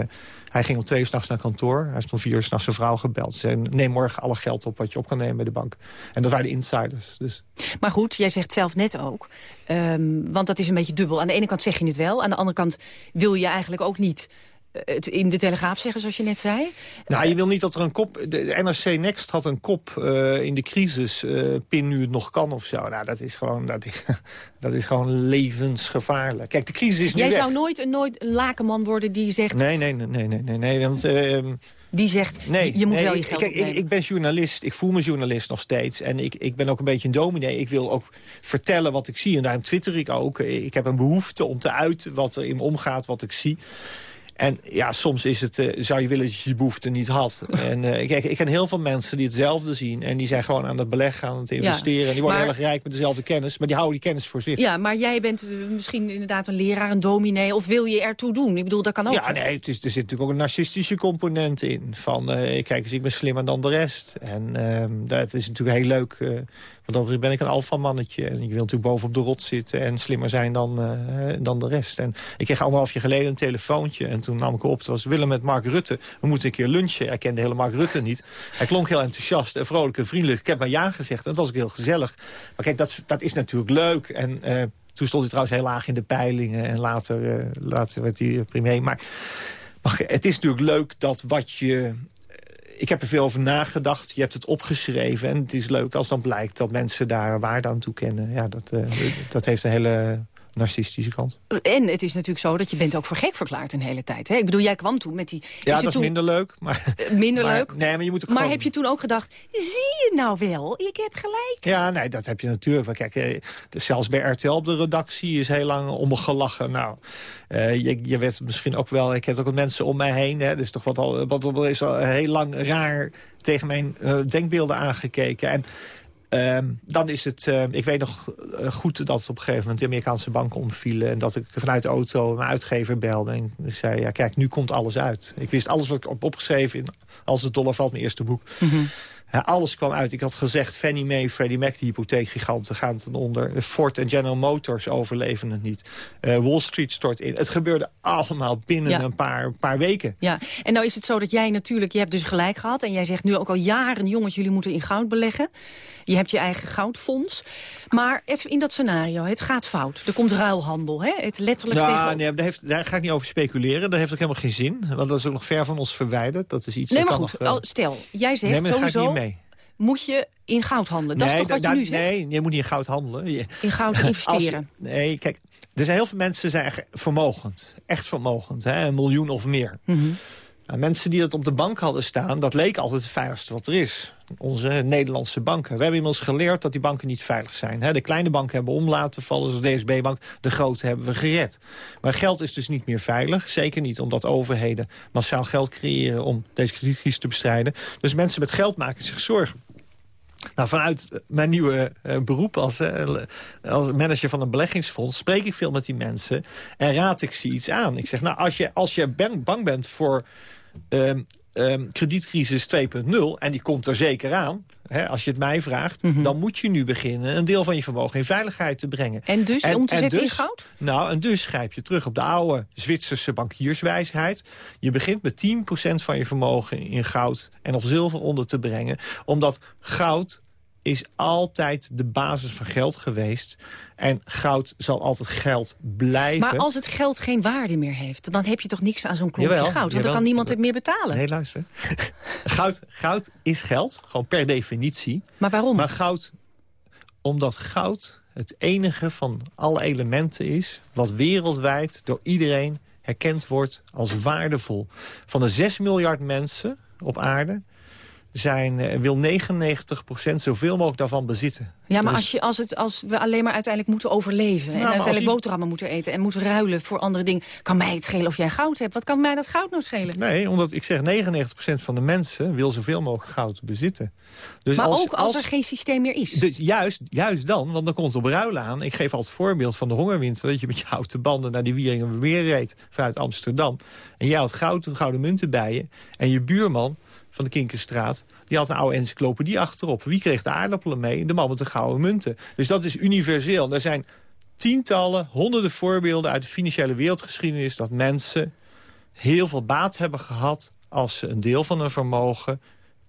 hij ging om twee uur s'nachts naar kantoor. Hij heeft om vier uur s'nachts zijn vrouw gebeld. Ze zei, neem morgen alle geld op wat je op kan nemen bij de bank. En dat waren de insiders. Dus. Maar goed, jij zegt zelf net ook. Um, want dat is een beetje dubbel. Aan de ene kant zeg je het wel. Aan de andere kant wil je eigenlijk ook niet het in de Telegraaf zeggen, zoals je net zei? Nou, je wil niet dat er een kop... De NRC Next had een kop uh, in de crisis, uh, pin nu het nog kan of zo. Nou, dat is gewoon, dat is, dat is gewoon levensgevaarlijk. Kijk, de crisis is nu Jij weg. zou nooit, nooit een lakenman worden die zegt... Nee, nee, nee, nee, nee, nee. Want uh, die zegt, Nee, je moet nee, wel je ik- geld kijk, ik, opnemen. ik ben journalist, ik voel me journalist nog steeds. En ik, ik ben ook een beetje een dominee. Ik wil ook vertellen wat ik zie. En daarom twitter ik ook. Ik heb een behoefte om te uiten wat er in omgaat, wat ik zie. En ja, soms is het, eh, zou je willen dat je die behoefte niet had. En eh, kijk, ik ken heel veel mensen die hetzelfde zien. En die zijn gewoon aan het beleggen, aan het investeren. en die worden maar- heel erg rijk met dezelfde kennis. Maar die houden die kennis voor zich. Ja, maar jij bent eh, misschien inderdaad een leraar, een dominee... of wil je ertoe doen? Ik bedoel, dat kan ook. Ja, nee, het is, er zit natuurlijk ook een narcistische component in. Van, eh, kijk eens, ik ben slimmer dan de rest. En ehm, dat is natuurlijk heel leuk. Dan ben ik een alfamannetje. En je wil natuurlijk bovenop de rot zitten en slimmer zijn dan, eh, dan de rest. En ik kreeg anderhalf jaar geleden een telefoontje. En toen nam ik op, het was Willem met Mark Rutte. We moeten een keer lunchen. Hij kende hele Mark Rutte niet. Hij klonk heel enthousiast en vrolijk en vriendelijk. Ik heb maar ja gezegd. Dat was ook heel gezellig. Maar kijk, dat, dat is natuurlijk leuk. En... eh, toen stond hij trouwens heel laag in de peilingen. En later, eh, later werd hij premier. Maar het is natuurlijk leuk dat wat je... Ik heb er veel over nagedacht. Je hebt het opgeschreven. En het is leuk als dan blijkt dat mensen daar waarde aan toekennen. Ja, dat, eh, dat heeft een hele narcistische kant. En het is natuurlijk zo dat je bent ook voor gek verklaard een hele tijd. Hè? Ik bedoel, jij kwam toen met die... Ja, dat is toen minder leuk. Maar, eh, minder maar- leuk? Nee, maar je moet ook Maar gewoon- heb je toen ook gedacht, zie je nou wel? Ik heb gelijk. Ja, nee, dat heb je natuurlijk. Kijk, eh, dus zelfs bij RTL op de redactie is heel lang om me gelachen. Nou, eh, je, je werd misschien ook wel... Ik heb ook wat mensen om mij heen. Hè, dus toch wat al, wat, wat is al heel lang raar tegen mijn denkbeelden aangekeken. En ehm, dan is het... eh, ik weet nog eh, goed dat op een gegeven moment de Amerikaanse banken omvielen. En dat ik vanuit de auto mijn uitgever belde. En zei, ja, kijk, nu komt alles uit. Ik wist alles wat ik heb opgeschreven in Als de dollar valt, mijn eerste boek. Ja, alles kwam uit. Ik had gezegd, Fannie Mae, Freddie Mac, die hypotheekgiganten gaan ten onder. Ford en General Motors overleven het niet. Eh, Wall Street stort in. Het gebeurde allemaal binnen Ja. een paar, paar weken. Ja, en nou is het zo dat jij natuurlijk, je hebt dus gelijk gehad... en jij zegt nu ook al jaren, jongens, jullie moeten in goud beleggen. Je hebt je eigen goudfonds. Maar even in dat scenario, het gaat fout. Er komt ruilhandel, hè? Het letterlijk Nou, tegen... nee, daar, heeft, daar ga ik niet over speculeren. Dat heeft ook helemaal geen zin. Want dat is ook nog ver van ons verwijderd. Dat is iets Nee, maar goed, nog, eh, stel, jij zegt nee, daar sowieso... moet je in goud handelen. Dat nee, is toch wat je nu zegt? Nee, je moet niet in goud handelen. Je- In goud je- investeren. nee, kijk, er zijn heel veel mensen zijn vermogend. Echt vermogend, hè, een miljoen of meer. Nou, mensen die dat op de bank hadden staan, dat leek altijd het veiligste wat er is. Onze Nederlandse banken. We hebben inmiddels geleerd dat die banken niet veilig zijn. hè. De kleine banken hebben om laten vallen, zoals de DSB-bank. De grote hebben we gered. Maar geld is dus niet meer veilig. Zeker niet omdat overheden massaal geld creëren om deze kredietcrisis te bestrijden. Dus mensen met geld maken zich zorgen. Nou, vanuit mijn nieuwe eh, beroep als, eh, als manager van een beleggingsfonds... spreek ik veel met die mensen en raad ik ze iets aan. Ik zeg, nou, als je, als je bang bent voor ehm, ehm, kredietcrisis 2.0... en die komt er zeker aan, hè, als je het mij vraagt... Mhm. dan moet je nu beginnen een deel van je vermogen in veiligheid te brengen. En dus om te zetten in dus- goud? Nou, en dus grijp je terug op de oude Zwitserse bankierswijsheid. Je begint met 10% van je vermogen in goud en of zilver onder te brengen. Omdat goud is altijd de basis van geld geweest. En goud zal altijd geld blijven. Maar als het geld geen waarde meer heeft... dan heb je toch niks aan zo'n klompje Jawel, goud? Want dan kan niemand het meer betalen. Nee, luister. goud, goud is geld, gewoon per definitie. Maar waarom? Maar goud, omdat goud het enige van alle elementen is... wat wereldwijd door iedereen herkend wordt als waardevol. Van de 6 miljard mensen op aarde... Zijn, eh, wil 99% zoveel mogelijk daarvan bezitten. Ja, maar Dus- als, je, als, het, als we alleen maar uiteindelijk moeten overleven... en als uiteindelijk je- boterhammen moeten eten... en moeten ruilen voor andere dingen... kan mij het schelen of jij goud hebt? Wat kan mij dat goud nou schelen? Nee, omdat ik zeg 99% van de mensen wil zoveel mogelijk goud bezitten. Dus maar als, ook als, er geen systeem meer is. Dus juist, juist dan, want dan komt het op ruilen aan. Ik geef altijd het voorbeeld van de hongerwinter. Dat je met je houten banden naar die Wieringenmeer reed vanuit Amsterdam. En jij had goud, gouden munten bij je. En je buurman van de Kinkerstraat, die had een oude encyclopedie achterop. Wie kreeg de aardappelen mee? De man met de gouden munten. Dus dat is universeel. En er zijn tientallen, honderden voorbeelden uit de financiële wereldgeschiedenis... dat mensen heel veel baat hebben gehad als ze een deel van hun vermogen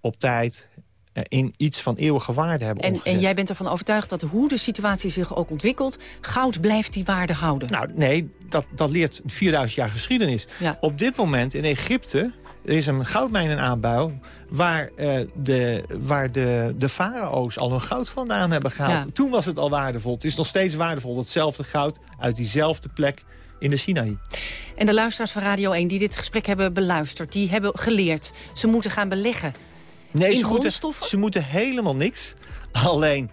op tijd eh, in iets van eeuwige waarde hebben En, omgezet. en jij bent ervan overtuigd dat hoe de situatie zich ook ontwikkelt... goud blijft die waarde houden. Nou, nee, dat, dat leert 4000 jaar geschiedenis. Ja. Op dit moment in Egypte Er is een goudmijn in aanbouw waar, uh, de, waar de, de farao's al hun goud vandaan hebben gehaald. Toen was het al waardevol. Het is nog steeds waardevol. Datzelfde goud uit diezelfde plek in de Sinaï. En de luisteraars van Radio 1 die dit gesprek hebben beluisterd... die hebben geleerd, ze moeten gaan beleggen nee, in ze grondstoffen? Moeten, ze moeten helemaal niks. Alleen,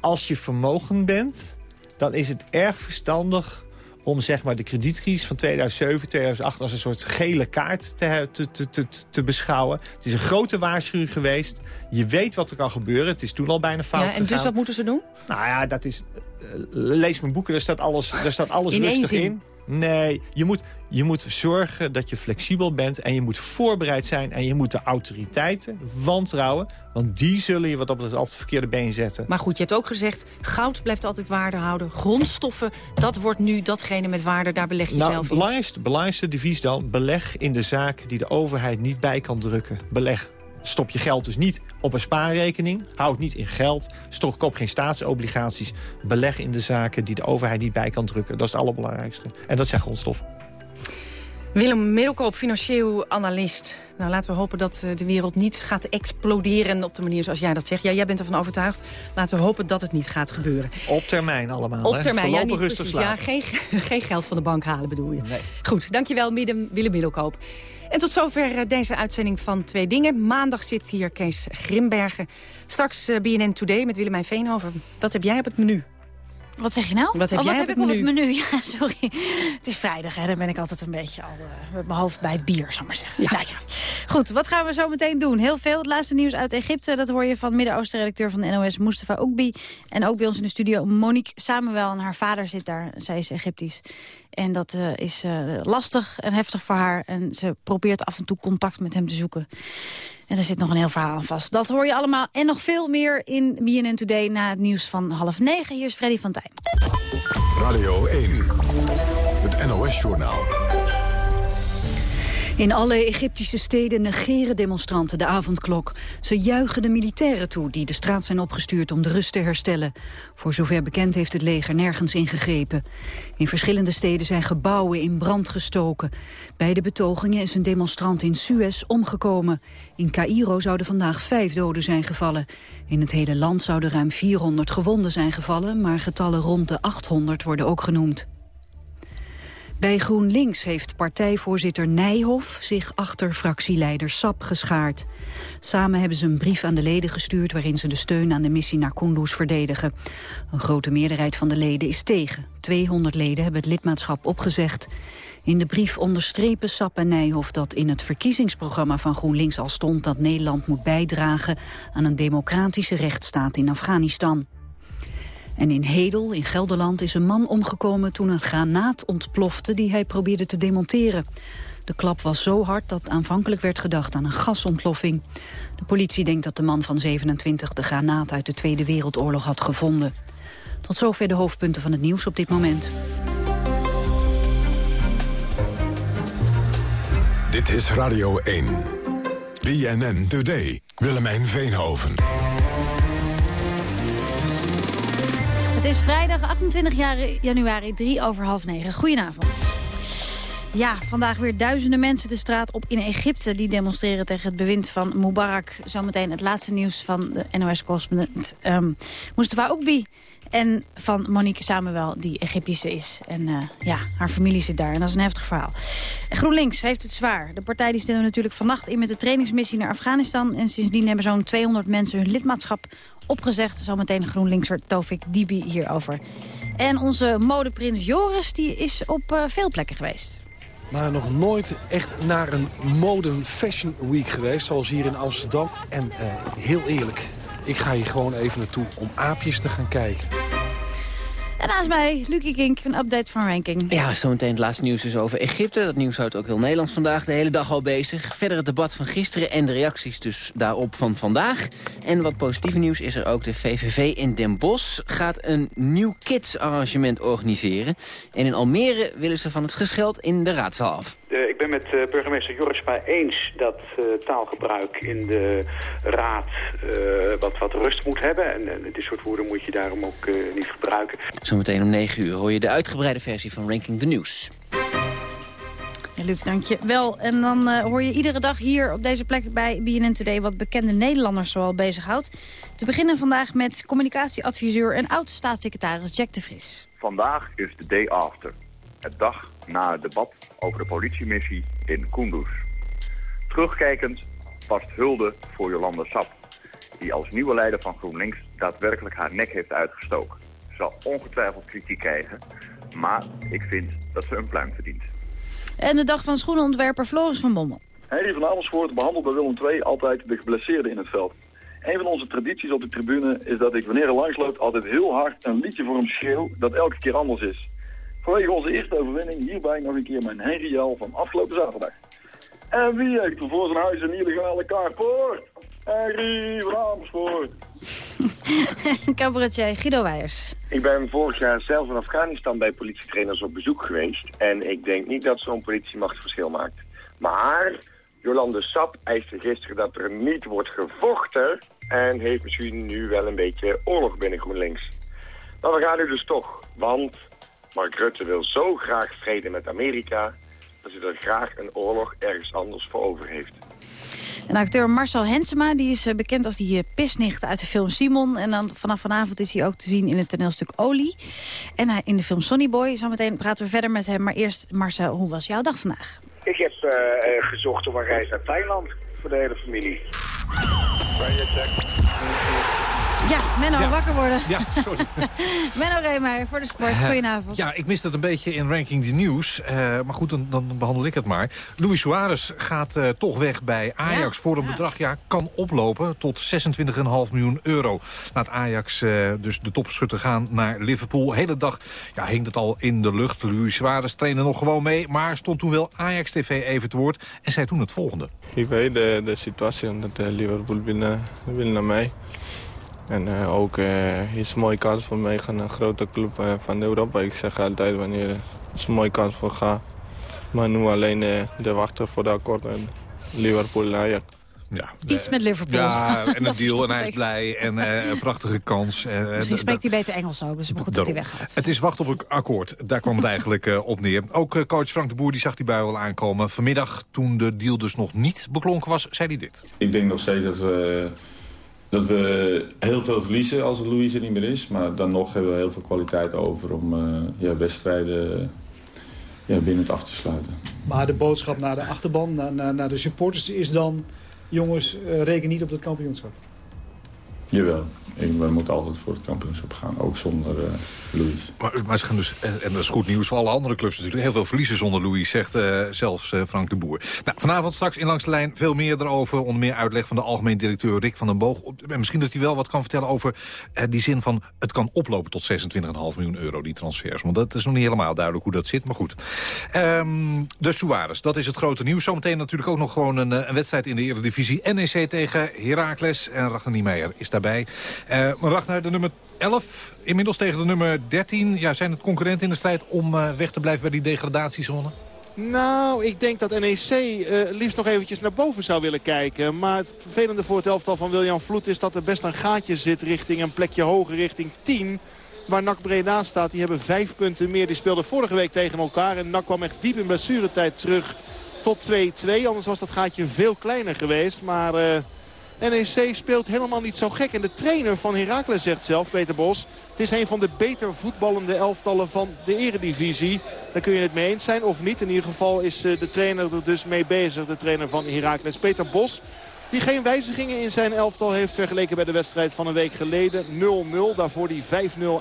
als je vermogen bent, dan is het erg verstandig om zeg maar, de kredietcrisis van 2007, 2008... als een soort gele kaart te, te, te, te, beschouwen. Het is een grote waarschuwing geweest. Je weet wat er kan gebeuren. Het is toen al bijna fout ja, En dus wat moeten ze doen? Nou ja, dat is... Uh, lees mijn boeken, daar staat alles, daar staat alles in rustig in. Nee, je moet, je moet zorgen dat je flexibel bent en je moet voorbereid zijn... en je moet de autoriteiten wantrouwen, want die zullen je wat op het altijd verkeerde been zetten. Maar goed, je hebt ook gezegd, goud blijft altijd waarde houden. Grondstoffen, dat wordt nu datgene met waarde, daar beleg je nou, zelf in. Belangrijkste, belangrijkste devies dan, beleg in de zaak die de overheid niet bij kan drukken. Beleg stop je geld dus niet op een spaarrekening. Hou het niet in geld. Stok koop geen staatsobligaties. Beleg in de zaken die de overheid niet bij kan drukken. Dat is het allerbelangrijkste. En dat zijn grondstoffen. Willem Middelkoop, financieel analist. Nou, laten we hopen dat eh, de wereld niet gaat exploderen op de manier zoals jij dat zegt. Ja, jij bent ervan overtuigd. Laten we hopen dat het niet gaat gebeuren. Op termijn allemaal. Op termijn, ja, niet rustig precies. Ja, geen, geen geld van de bank halen bedoel je. Nee. Goed, dankjewel Willem Middelkoop. En tot zover eh, deze uitzending van Twee Dingen. Maandag zit hier Kees Grimbergen. Straks eh, BNN Today met Willemijn Veenhoven. Wat heb jij op het menu? Wat zeg je nou? Wat heb, oh, wat heb ik op het menu? Ja, sorry. Het is vrijdag, hè. Dan ben ik altijd een beetje al uh, met mijn hoofd bij het bier, zal maar zeggen. Ja. Nou, ja. Goed, wat gaan we zo meteen doen? Heel veel. Het laatste nieuws uit Egypte. Dat hoor je van Midden-Oosten-redacteur van de NOS, Mustafa Oekbi. En ook bij ons in de studio Monique Samuel. En haar vader zit daar. Zij is Egyptisch. En dat uh, is uh, lastig en heftig voor haar. En ze probeert af en toe contact met hem te zoeken. En er zit nog een heel verhaal aan vast. Dat hoor je allemaal en nog veel meer in BNN Today... na het nieuws van half negen. Hier is Freddy van Tijn. Radio 1, het NOS-journaal. In alle Egyptische steden negeren demonstranten de avondklok. Ze juichen de militairen toe die de straat zijn opgestuurd om de rust te herstellen. Voor zover bekend heeft het leger nergens ingegrepen. In verschillende steden zijn gebouwen in brand gestoken. Bij de betogingen is een demonstrant in Suez omgekomen. In Cairo zouden vandaag vijf doden zijn gevallen. In het hele land zouden ruim 400 gewonden zijn gevallen... maar getallen rond de 800 worden ook genoemd. Bij GroenLinks heeft partijvoorzitter Nijhoff zich achter fractieleider Sap geschaard. Samen hebben ze een brief aan de leden gestuurd waarin ze de steun aan de missie naar Kunduz verdedigen. Een grote meerderheid van de leden is tegen. 200 leden hebben het lidmaatschap opgezegd. In de brief onderstrepen Sap en Nijhoff dat in het verkiezingsprogramma van GroenLinks al stond dat Nederland moet bijdragen aan een democratische rechtsstaat in Afghanistan. En in Hedel, in Gelderland, is een man omgekomen toen een granaat ontplofte die hij probeerde te demonteren. De klap was zo hard dat aanvankelijk werd gedacht aan een gasontploffing. De politie denkt dat de man van 27 de granaat uit de Tweede Wereldoorlog had gevonden. Tot zover de hoofdpunten van het nieuws op dit moment. Dit is Radio 1. BNN Today. Willemijn Veenhoven. Het is vrijdag 28 januari, 3 over half 9. Goedenavond. Ja, vandaag weer duizenden mensen de straat op in Egypte... die demonstreren tegen het bewind van Mubarak. Zometeen het laatste nieuws van de NOS-correspondent um, Mustafa Oekbi. En van Monique Samuel, die Egyptische is. En uh, ja, haar familie zit daar. En dat is een heftig verhaal. GroenLinks heeft het zwaar. De partij die stemde natuurlijk vannacht in met de trainingsmissie naar Afghanistan. En sindsdien hebben zo'n 200 mensen hun lidmaatschap opgezegd. Zometeen GroenLinkser Tovik Dibi hierover. En onze modeprins Joris die is op uh, veel plekken geweest. Maar nog nooit echt naar een Modern Fashion Week geweest, zoals hier in Amsterdam. En uh, heel eerlijk, ik ga hier gewoon even naartoe om aapjes te gaan kijken. En naast mij, Lucie Kink, een update van Ranking. Ja, zometeen het laatste nieuws is over Egypte. Dat nieuws houdt ook heel Nederland vandaag de hele dag al bezig. Verder het debat van gisteren en de reacties dus daarop van vandaag. En wat positieve nieuws is er ook. De VVV in Den Bosch gaat een nieuw kids-arrangement organiseren. En in Almere willen ze van het gescheld in de raadzaal af. Uh, ik ben met uh, burgemeester Jorisma eens dat uh, taalgebruik in de raad wat, wat rust moet hebben. En, en dit soort woorden moet je daarom ook niet gebruiken. Zometeen om 9 uur hoor je de uitgebreide versie van Ranking the News. Luc, dank je wel. En dan uh, hoor je iedere dag hier op deze plek bij BNN Today... wat bekende Nederlanders zoal bezighoudt. Te beginnen vandaag met communicatieadviseur... en oud-staatssecretaris Jack de Vries. Vandaag is de day after. Het dag na het debat over de politiemissie in Kunduz. Terugkijkend past hulde voor Jolanda Sap... die als nieuwe leider van GroenLinks daadwerkelijk haar nek heeft uitgestoken. Ze zal ongetwijfeld kritiek krijgen... maar ik vind dat ze een pluim verdient. En de dag van schoenenontwerper Floris van Bommel. Henry van Amersfoort behandelt bij Willem II altijd de geblesseerden in het veld. Een van onze tradities op de tribune is dat ik wanneer hij langsloopt altijd heel hard een liedje voor hem schreeuw dat elke keer anders is. Vanwege onze eerste overwinning hierbij nog een keer mijn Henry Jel van afgelopen zaterdag. En wie heeft er voor zijn huis een illegale kaartpoort? Henry van Amersfoort. Cabaretier Guido Weijers. Ik ben vorig jaar zelf in Afghanistan bij politietrainers op bezoek geweest. En ik denk niet dat zo'n politiemacht verschil maakt. Maar Jolande Sap eiste gisteren dat er niet wordt gevochten... en heeft misschien nu wel een beetje oorlog binnen GroenLinks. Maar we gaan nu dus toch, want Mark Rutte wil zo graag vrede met Amerika... dat hij er graag een oorlog ergens anders voor over heeft. En acteur Marcel Hensema die is eh, bekend als die eh, pisnicht uit de film Simon. En dan vanaf vanavond is hij ook te zien in het toneelstuk Olie. En hij in de film Sonny Boy. Zometeen praten we verder met hem. Maar eerst Marcel, hoe was jouw dag vandaag? Ik heb uh, gezocht op een reis naar Thailand voor de hele familie. Ja, Menno, ja. wakker worden. Ja, sorry. Menno Reemeyer voor de sport. Goedenavond. Ja, ik mis dat een beetje in Ranking the News. Uh, maar goed, dan, dan, behandel ik het maar. Luis Suarez gaat uh, toch weg bij Ajax ja. voor een bedrag... Ja, kan oplopen tot 26,5 miljoen euro. Laat Ajax uh, dus de topschutter gaan naar Liverpool. Hele dag ja, hing het al in de lucht. Luis Suarez trainde nog gewoon mee. Maar stond toen wel Ajax TV even te woord. En zei toen het volgende. Ik weet de, de situatie, omdat Liverpool wil, wil naar mij. En uh, ook uh, is een mooie kans voor mij gaan naar een grote club uh, van Europa. Ik zeg altijd wanneer het is een mooie kans voor ga. Maar nu alleen de wachten voor de akkoord en Liverpool Ajax. Ja, Iets met Liverpool. Ja, en een deal en hij is blij. En uh, een prachtige kans. Uh, Misschien spreekt hij beter Engels ook, dus goed dat hij weggaat. Het is wachten op een akkoord. Daar kwam het eigenlijk uh, op neer. Ook coach Frank de Boer die zag die bui al aankomen. Vanmiddag, toen de deal dus nog niet beklonken was, zei hij dit. Ik denk nog steeds dat we dat we heel veel verliezen als Louise er niet meer is. Maar dan nog hebben we heel veel kwaliteit over om uh, ja, wedstrijden ja, binnen het af te sluiten. Maar de boodschap naar de achterban, naar, naar, de supporters is dan... jongens, uh, reken niet op het kampioenschap. Jawel. we moeten altijd voor het kampioenschap gaan, ook zonder uh, Louis. Maar, maar ze gaan dus, en dat is goed nieuws voor alle andere clubs natuurlijk... heel veel verliezen zonder Louis, zegt uh, zelfs uh, Frank de Boer. Nou, vanavond straks in Langs de Lijn veel meer erover. Onder meer uitleg van de algemeen directeur Rick van den Boog. En misschien dat hij wel wat kan vertellen over die zin van... het kan oplopen tot 26,5 miljoen euro, die transfers. Want dat is nog niet helemaal duidelijk hoe dat zit, maar goed. Um, de Suarez, dat is het grote nieuws. Zometeen natuurlijk ook nog gewoon een, een wedstrijd in de Eredivisie. NEC tegen Heracles. En Ragnar Niemeyer is daarbij. Uh, Ragnar, de nummer 11, inmiddels tegen de nummer 13. Ja, zijn het concurrenten in de strijd om uh, weg te blijven bij die degradatiezone? Nou, ik denk dat NEC uh, liefst nog eventjes naar boven zou willen kijken. Maar het vervelende voor het elftal van William Vloed is dat er best een gaatje zit richting een plekje hoger, richting 10 waar NAC Breda staat. Die hebben vijf punten meer. Die speelden vorige week tegen elkaar. En NAC kwam echt diep in blessuretijd terug tot 2-2. Anders was dat gaatje veel kleiner geweest. Maar... NEC speelt helemaal niet zo gek. En de trainer van Heracles zegt zelf, Peter Bos... het is een van de beter voetballende elftallen van de eredivisie. Daar kun je het mee eens zijn of niet. In ieder geval is de trainer er dus mee bezig. De trainer van Heracles, Peter Bos... Die geen wijzigingen in zijn elftal heeft vergeleken bij de wedstrijd van een week geleden. 0-0, daarvoor die 5-0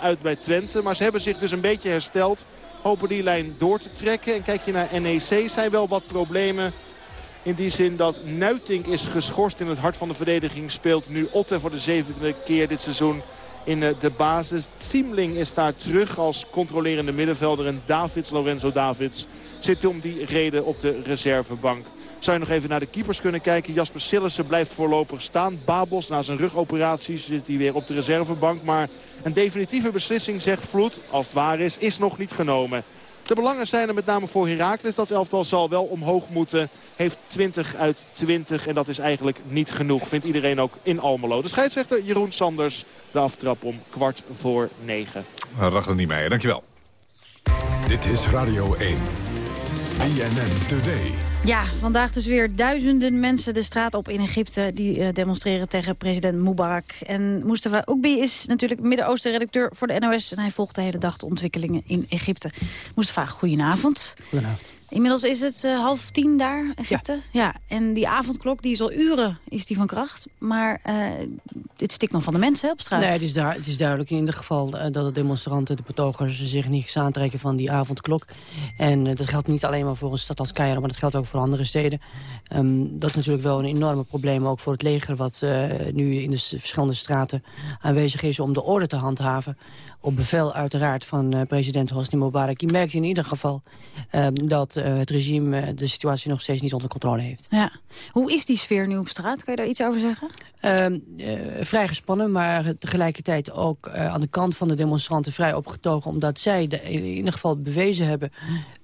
uit bij Twente. Maar ze hebben zich dus een beetje hersteld. Hopen die lijn door te trekken. En kijk je naar NEC, zijn wel wat problemen in die zin dat Nuitink is geschorst in het hart van de verdediging. Speelt nu Otte voor de zevende keer dit seizoen in de basis. Ziemling is daar terug als controlerende middenvelder. En Davids, Lorenzo Davids, zit om die reden op de reservebank. Zou je nog even naar de keepers kunnen kijken. Jasper Sillissen blijft voorlopig staan. Babos na zijn rugoperatie zit hij weer op de reservebank. Maar een definitieve beslissing, zegt Vloed, als het waar is, is nog niet genomen. De belangen zijn er met name voor Heracles. Dat elftal zal wel omhoog moeten. Heeft 20 uit 20 en dat is eigenlijk niet genoeg. Vindt iedereen ook in Almelo. De scheidsrechter Jeroen Sanders. De aftrap om kwart voor negen. er niet mee, dankjewel. Dit is Radio 1. BNN Today. Ja, vandaag dus weer duizenden mensen de straat op in Egypte... die uh, demonstreren tegen president Mubarak. En Mustafa Oekbi is natuurlijk Midden-Oosten-redacteur voor de NOS... en hij volgt de hele dag de ontwikkelingen in Egypte. Mustafa, goedenavond. Goedenavond. Inmiddels is het uh, half tien daar, Egypte. Ja. ja. En die avondklok, die is al uren is die van kracht. Maar uh, dit stikt nog van de mensen hè, op straat. Nee, het is, het is duidelijk in ieder geval uh, dat de demonstranten, de betogers... zich niets aantrekken van die avondklok. En dat geldt niet alleen maar voor een stad als Cairo... maar dat geldt ook voor andere steden. Um, dat is natuurlijk wel een enorme probleem, ook voor het leger... wat nu in de verschillende straten aanwezig is om de orde te handhaven op bevel uiteraard van uh, president Hosni Mubarak. Je merkt in ieder geval uh, dat uh, het regime de situatie nog steeds niet onder controle heeft. Ja. Hoe is die sfeer nu op straat? Kan je daar iets over zeggen? Ehm, vrij gespannen, maar tegelijkertijd ook aan de kant van de demonstranten vrij opgetogen. Omdat zij de, in ieder geval bewezen hebben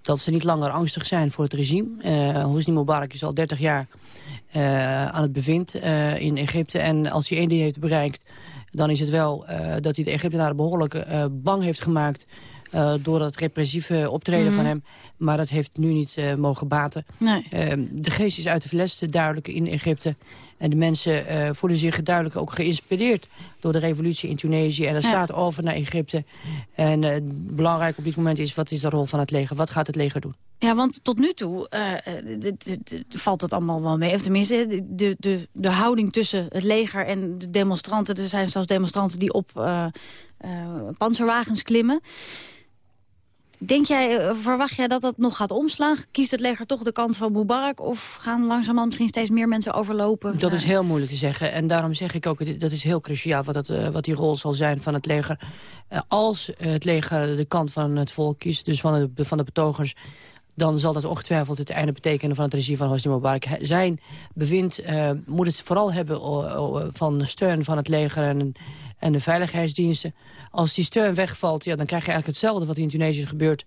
dat ze niet langer angstig zijn voor het regime. Hosni Mubarak is al 30 jaar aan het bevind in Egypte. En als hij één ding heeft bereikt dan is het wel uh, dat hij de Egyptenaren behoorlijk uh, bang heeft gemaakt... Uh, door het repressieve optreden mm van hem. Maar dat heeft nu niet mogen baten. Nee. Ehm, de geest is uit de fles, duidelijk in Egypte. En de mensen voelen zich duidelijk ook geïnspireerd door de revolutie in Tunesië. En dat ja. slaat over naar Egypte. En belangrijk op dit moment is, wat is de rol van het leger? Wat gaat het leger doen? Ja, want tot nu toe uh, valt het allemaal wel mee. Of tenminste, de, de, de houding tussen het leger en de demonstranten... er zijn zelfs demonstranten die op panzerwagens klimmen. Denk jij, verwacht jij dat dat nog gaat omslaan? Kiest het leger toch de kant van Mubarak? Of gaan langzamerhand misschien steeds meer mensen overlopen? Dat is heel moeilijk te zeggen. En daarom zeg ik ook, dat is heel cruciaal wat, dat, wat die rol zal zijn van het leger. als het leger de kant van het volk kiest, dus van de, van de betogers dan zal dat ongetwijfeld het einde betekenen van het regime van Hosni Mubarak. Zijn bevind uh, moet het vooral hebben van steun van het leger en, en de veiligheidsdiensten. Als die steun wegvalt, ja, dan krijg je eigenlijk hetzelfde wat in Tunesië is gebeurd.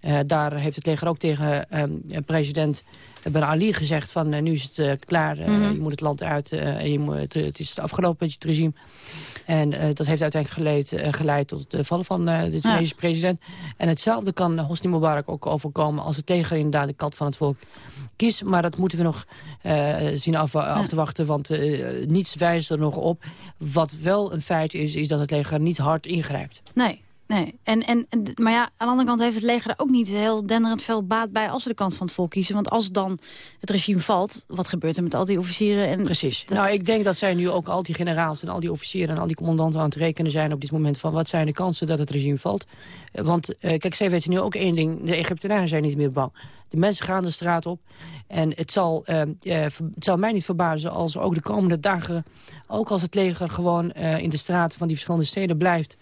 Uh, daar heeft het leger ook tegen uh, president Ben Ali gezegd van nu is het klaar, mm -hmm. je moet het land uit, je moet, het is afgelopen met het regime. En dat heeft uiteindelijk geleid, geleid tot het vallen van de Tunesische ja. president. En hetzelfde kan Hosni Mubarak ook overkomen als het tegen inderdaad de kat van het volk kiest. Maar dat moeten we nog zien af, af, te wachten, want niets wijst er nog op. Wat wel een feit is, is dat het leger niet hard ingrijpt. Nee. Nee, en, en, maar ja, aan de andere kant heeft het leger er ook niet heel denderend veel baat bij als ze de kant van het volk kiezen. Want als dan het regime valt, wat gebeurt er met al die officieren? En Precies. Dat... Nou, ik denk dat zij nu ook al die generaals en al die officieren en al die commandanten aan het rekenen zijn op dit moment van wat zijn de kansen dat het regime valt. Want uh, kijk, zij weten nu ook één ding, de Egyptenaren zijn niet meer bang. De mensen gaan de straat op. En het zal, uh, het zal mij niet verbazen als ook de komende dagen... ook als het leger gewoon uh, in de straten van die verschillende steden blijft...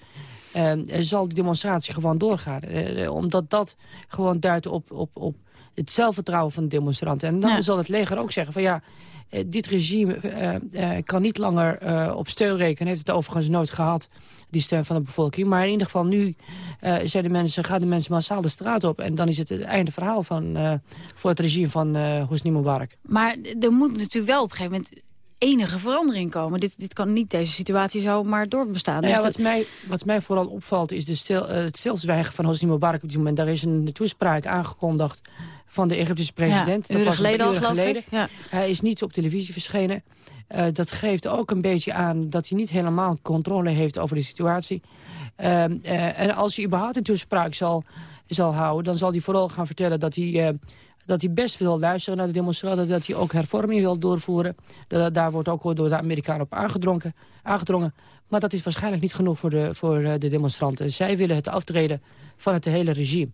Uh, zal die demonstratie gewoon doorgaan. Uh, omdat dat gewoon duidt op, op, op het zelfvertrouwen van de demonstranten. En dan ja. zal het leger ook zeggen van ja, uh, dit regime kan niet langer op steun rekenen. Heeft het overigens nooit gehad, die steun van de bevolking. Maar in ieder geval nu zijn de mensen, gaan de mensen massaal de straat op. En dan is het het einde verhaal van, voor het regime van Hosni Mubarak. Maar er moet natuurlijk wel op een gegeven moment enige verandering komen. Dit, dit kan niet deze situatie zo maar doorbestaan. Nou ja, wat, mij, wat mij vooral opvalt is de stil, uh, het stilzwijgen van Hosni Mubarak op dit moment. Daar is een toespraak aangekondigd van de Egyptische president. Ja, dat was geleden al, geleden. Ja. Hij is niet op televisie verschenen. Uh, dat geeft ook een beetje aan dat hij niet helemaal controle heeft over de situatie. Uh, uh, en als hij überhaupt een toespraak zal, zal houden... dan zal hij vooral gaan vertellen dat hij dat hij best wil luisteren naar de demonstranten... dat hij ook hervorming wil doorvoeren. Dat, daar wordt ook door de Amerikanen op aangedrongen, aangedrongen. Maar dat is waarschijnlijk niet genoeg voor de, voor de demonstranten. Zij willen het aftreden van het hele regime.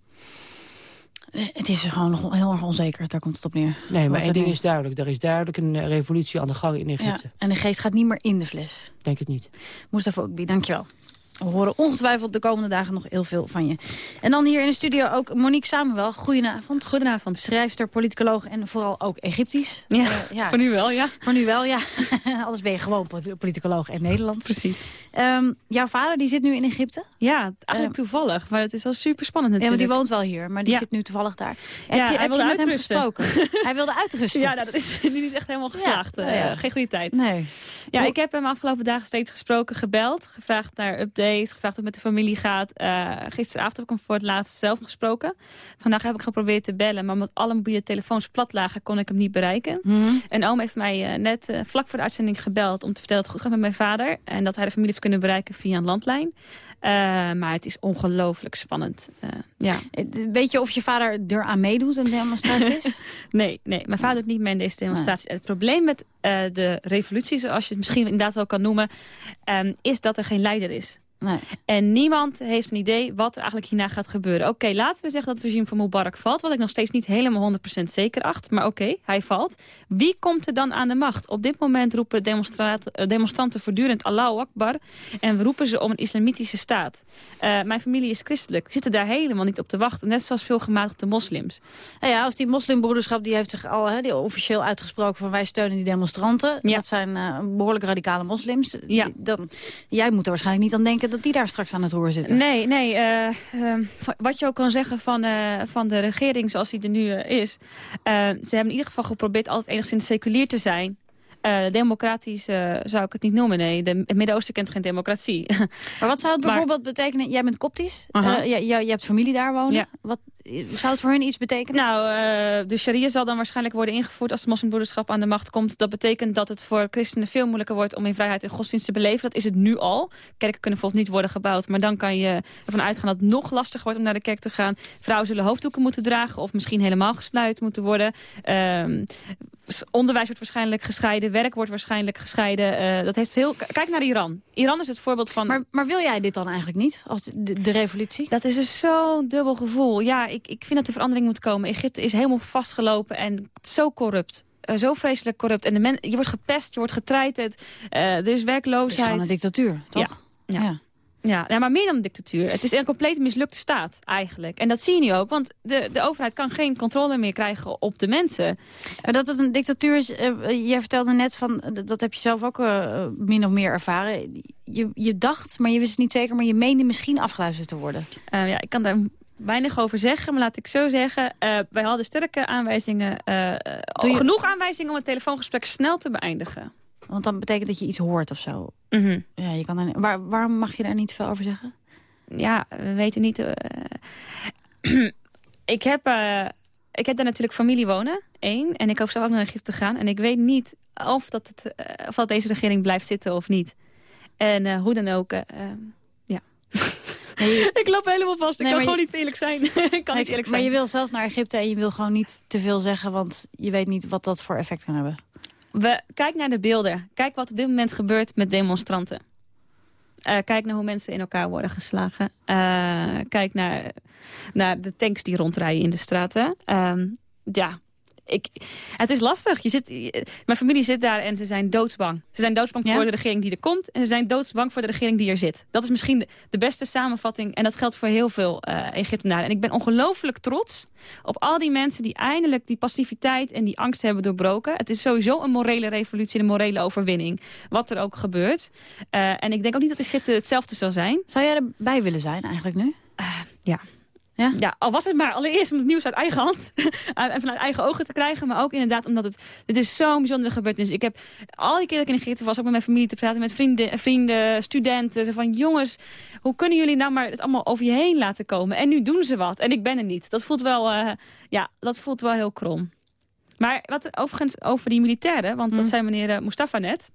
Het is gewoon nog heel erg onzeker, daar komt het op neer. Nee, maar één ding is duidelijk. Er is duidelijk een revolutie aan de gang in Egypte. Ja, en de geest gaat niet meer in de fles. Denk het niet. Mustafa Oekbi, dankjewel. We horen ongetwijfeld de komende dagen nog heel veel van je. En dan hier in de studio ook Monique Samuel. Goedenavond. Goedenavond. Schrijfster, politicoloog en vooral ook Egyptisch. Ja, uh, ja. voor nu wel, ja. Voor nu wel, ja. Anders ben je gewoon politicoloog in Nederland. Precies. Um, jouw vader die zit nu in Egypte? Ja, eigenlijk uh, toevallig. Maar het is wel super spannend natuurlijk. Ja, want die woont wel hier, maar die ja. zit nu toevallig daar. Ja, heb je, hij wilde uitrusten. hem gesproken? hij wilde uitrusten? Ja, nou, dat is nu niet echt helemaal geslaagd. Ja, uh, geen goede tijd. Nee. Ja, ik heb hem afgelopen dagen steeds gesproken, gebeld. Gevraagd naar gevraagd hoe het met de familie gaat. Uh, gisteravond heb ik hem voor het laatst zelf gesproken. Vandaag heb ik geprobeerd te bellen, maar omdat alle mobiele telefoons plat lagen, kon ik hem niet bereiken. Mm En oom heeft mij uh, net uh, vlak voor de uitzending gebeld om te vertellen dat het goed gaat met mijn vader. En dat hij de familie heeft kunnen bereiken via een landlijn. Uh, maar het is ongelooflijk spannend. Uh, ja. Weet je of je vader er aan meedoet aan demonstraties? nee, nee, mijn vader doet niet mee in deze demonstraties. Nee. Het probleem met de revolutie, zoals je het misschien inderdaad wel kan noemen... Um, is dat er geen leider is. Nee. En niemand heeft een idee wat er eigenlijk hierna gaat gebeuren. Oké, okay, laten we zeggen dat het regime van Mubarak valt. Wat ik nog steeds niet helemaal 100% zeker acht. Maar oké, okay, hij valt. Wie komt er dan aan de macht? Op dit moment roepen demonstranten voortdurend Allahu Akbar. En we roepen ze om een islamitische staat. Uh, mijn familie is christelijk. Zitten daar helemaal niet op te wachten. Net zoals veel gematigde moslims. Nou ja, als die moslimbroederschap die heeft zich al hè, die officieel uitgesproken van wij steunen die demonstranten. Ja. Dat zijn uh, behoorlijk radicale moslims. Ja. Die, dan, jij moet er waarschijnlijk niet aan denken dat die daar straks aan het roer zitten. Nee, nee. Uh, uh, wat je ook kan zeggen van, van de regering zoals die er nu is. ze hebben in ieder geval geprobeerd altijd enigszins seculier te zijn. Democratisch zou ik het niet noemen, nee. De, het Midden-Oosten kent geen democratie. Maar wat zou het bijvoorbeeld betekenen? Jij bent koptisch. -huh. je, je, je hebt familie daar wonen. Ja. Wat, zou het voor hun iets betekenen? Nou, uh, de sharia zal dan waarschijnlijk worden ingevoerd als de moslimbroederschap aan de macht komt. Dat betekent dat het voor christenen veel moeilijker wordt om in vrijheid en godsdienst te beleven. Dat is het nu al. Kerken kunnen bijvoorbeeld niet worden gebouwd. Maar dan kan je ervan uitgaan dat het nog lastiger wordt om naar de kerk te gaan. Vrouwen zullen hoofddoeken moeten dragen of misschien helemaal gesluit moeten worden. Uh, onderwijs wordt waarschijnlijk gescheiden. Werk wordt waarschijnlijk gescheiden. Uh, dat heeft veel... Kijk naar Iran. Iran is het voorbeeld van... Maar, maar wil jij dit dan eigenlijk niet, als de, de revolutie? Dat is dus zo'n dubbel gevoel. Ja, ik, ik vind dat er verandering moet komen. Egypte is helemaal vastgelopen en zo corrupt. Uh, zo vreselijk corrupt. En de men, je wordt gepest, je wordt getreiterd. Uh, er is werkloosheid. Het is gewoon een dictatuur, toch? Ja. ja. ja. Ja, ja, maar meer dan een dictatuur. Het is een compleet mislukte staat, eigenlijk. En dat zie je nu ook, want de, de overheid kan geen controle meer krijgen op de mensen. Maar dat het een dictatuur is, uh, jij vertelde net, van, dat heb je zelf ook uh, min of meer ervaren. Je, je dacht, maar je wist het niet zeker, maar je meende misschien afgeluisterd te worden. Uh, ja, ik kan daar weinig over zeggen, maar laat ik zo zeggen. Uh, wij hadden sterke aanwijzingen, uh, je... genoeg aanwijzingen om het telefoongesprek snel te beëindigen. Want dan betekent dat je iets hoort of zo. Mm -hmm. ja, je kan er, waar, waarom mag je daar niet veel over zeggen? Ja, we weten niet... Uh, ik, heb, uh, ik heb daar natuurlijk familie wonen, één. En ik hoop zelf ook naar Egypte te gaan. En ik weet niet of, dat het, uh, of dat deze regering blijft zitten of niet. En hoe dan ook, ja... Nee, ik loop helemaal vast. Ik nee, kan gewoon je... niet eerlijk zijn. ik kan nee, niet eerlijk zijn. Maar je wil zelf naar Egypte en je wil gewoon niet te veel zeggen... want je weet niet wat dat voor effect kan hebben. We, kijk naar de beelden. Kijk wat op dit moment gebeurt met demonstranten. Uh, kijk naar hoe mensen in elkaar worden geslagen. Uh, kijk naar, naar de tanks die rondrijden in de straten. Uh, ja, ik, het is lastig. Je zit, mijn familie zit daar en ze zijn doodsbang. Ze zijn doodsbang ja? voor de regering die er komt. En ze zijn doodsbang voor de regering die er zit. Dat is misschien de, de beste samenvatting. En dat geldt voor heel veel uh, Egyptenaren. En ik ben ongelooflijk trots op al die mensen die eindelijk die passiviteit en die angst hebben doorbroken. Het is sowieso een morele revolutie, een morele overwinning. Wat er ook gebeurt. Uh, en ik denk ook niet dat Egypte hetzelfde zal zijn. Zou jij erbij willen zijn eigenlijk nu? Uh, ja. Ja? ja, al was het maar allereerst om het nieuws uit eigen hand en vanuit eigen ogen te krijgen. Maar ook inderdaad omdat het, dit is zo'n bijzondere gebeurtenis. Ik heb al die keer dat ik in Egypte was, ook met mijn familie te praten, met vrienden, vrienden studenten. Zo van, jongens, hoe kunnen jullie nou maar het allemaal over je heen laten komen? En nu doen ze wat en ik ben er niet. Dat voelt wel, uh, ja, dat voelt wel heel krom. Maar wat overigens over die militairen, want dat zei meneer Mustafa net.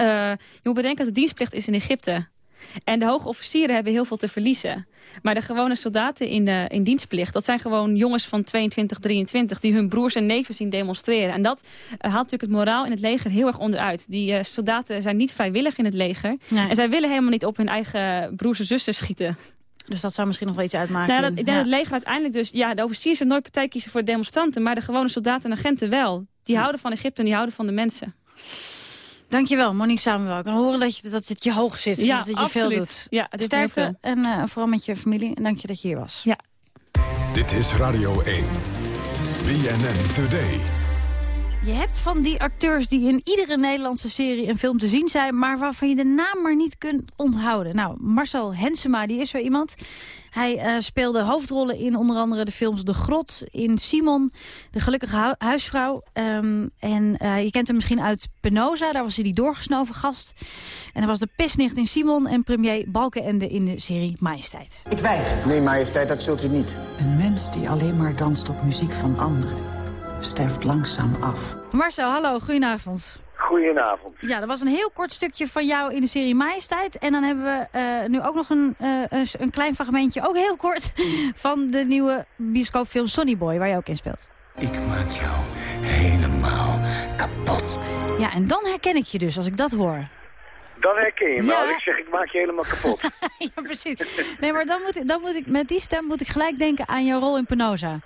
Uh, je moet bedenken dat de dienstplicht is in Egypte. En de hoge officieren hebben heel veel te verliezen. Maar de gewone soldaten in, de, in dienstplicht... dat zijn gewoon jongens van 22, 23... die hun broers en neven zien demonstreren. En dat uh, haalt natuurlijk het moraal in het leger heel erg onderuit. Die uh, soldaten zijn niet vrijwillig in het leger. Nee. En zij willen helemaal niet op hun eigen broers en zussen schieten. Dus dat zou misschien nog wel iets uitmaken. Nou, dat, ik denk ja. dat het leger uiteindelijk dus... Ja, de officiers zullen nooit partij kiezen voor de demonstranten... maar de gewone soldaten en agenten wel. Die ja. houden van Egypte en die houden van de mensen. Dankjewel, Monique Samuel. Ik kan horen dat, je, dat het je hoog zit. Ja, dat het je absoluut. veel doet. Ja, Sterkte en uh, vooral met je familie. En dank je dat je hier was. Ja. Dit is Radio 1. BNN Today. Je hebt van die acteurs die in iedere Nederlandse serie en film te zien zijn... maar waarvan je de naam maar niet kunt onthouden. Nou, Marcel Hensema, die is zo iemand. Hij uh, speelde hoofdrollen in onder andere de films De Grot, in Simon, De Gelukkige hu Huisvrouw. Um, en uh, je kent hem misschien uit Penosa, daar was hij die doorgesnoven gast. En hij was de pesnicht in Simon en premier Balkenende in de serie Majesteit. Ik weiger. Nee, Majesteit, dat zult u niet. Een mens die alleen maar danst op muziek van anderen sterft langzaam af. Marcel, hallo, goedenavond. Goedenavond. Ja, dat was een heel kort stukje van jou in de serie Majesteit. En dan hebben we uh, nu ook nog een, uh, een klein fragmentje, ook heel kort... van de nieuwe bioscoopfilm Sonny Boy, waar je ook in speelt. Ik maak jou helemaal kapot. Ja, en dan herken ik je dus, als ik dat hoor. Dan herken je me. Ja. Als ik zeg, ik maak je helemaal kapot. ja, precies. Nee, maar dan moet, ik, dan moet ik, met die stem moet ik gelijk denken aan jouw rol in Penosa.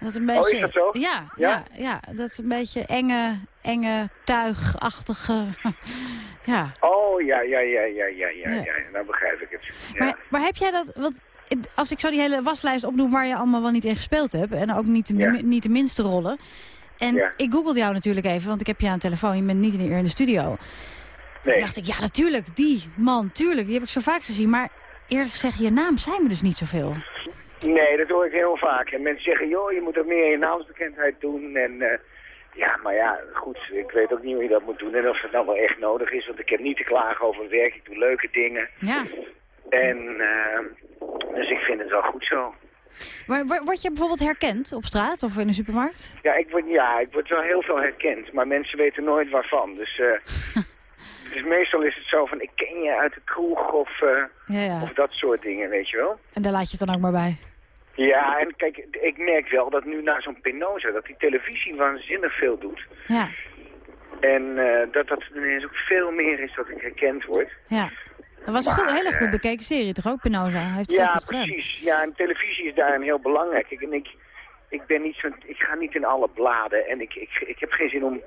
Dat is een beetje, oh, is dat zo? Ja, ja? ja, dat is een beetje enge, enge tuigachtige... ja. Oh, ja, ja, ja, ja, ja, ja, ja. Nou begrijp ik het. Ja. Maar, maar heb jij dat... Want als ik zo die hele waslijst opdoe waar je allemaal wel niet in gespeeld hebt... en ook niet de, Ja. niet de minste rollen... En Ja. ik googelde jou natuurlijk even, want ik heb je aan de telefoon. Je bent niet in, in de studio. Nee. Toen dacht ik, ja natuurlijk, die man, tuurlijk. Die heb ik zo vaak gezien. Maar eerlijk gezegd, je naam zijn me dus niet zoveel. Nee, dat hoor ik heel vaak. En mensen zeggen, joh, je moet ook meer je naamsbekendheid doen. En eh, ja, maar ja, goed, ik weet ook niet hoe je dat moet doen. En of het nou wel echt nodig is, want ik heb niet te klagen over werk. Ik doe leuke dingen. Ja. En eh, dus ik vind het wel goed zo. Maar wo- word je bijvoorbeeld herkend op straat of in een supermarkt? Ja, ik word, ja, ik word wel heel veel herkend, maar mensen weten nooit waarvan. Dus, eh, dus meestal is het zo van, ik ken je uit de kroeg of, eh, Ja, ja. of dat soort dingen, weet je wel. En daar laat je het dan ook maar bij. Ja, en kijk, ik merk wel dat nu na zo'n Penosa, dat die televisie waanzinnig veel doet. Ja, En eh, dat dat ineens ook veel meer is dat ik herkend word. ja. Dat was een goed, Maar, hele goed eh, bekeken serie, toch ook, Penosa? Hij heeft Ja, goed gedaan. precies. Ja, en televisie is daarin heel belangrijk. Ik, en ik, ik ben niet zo, ik ga niet in alle bladen en ik, ik, ik heb geen zin om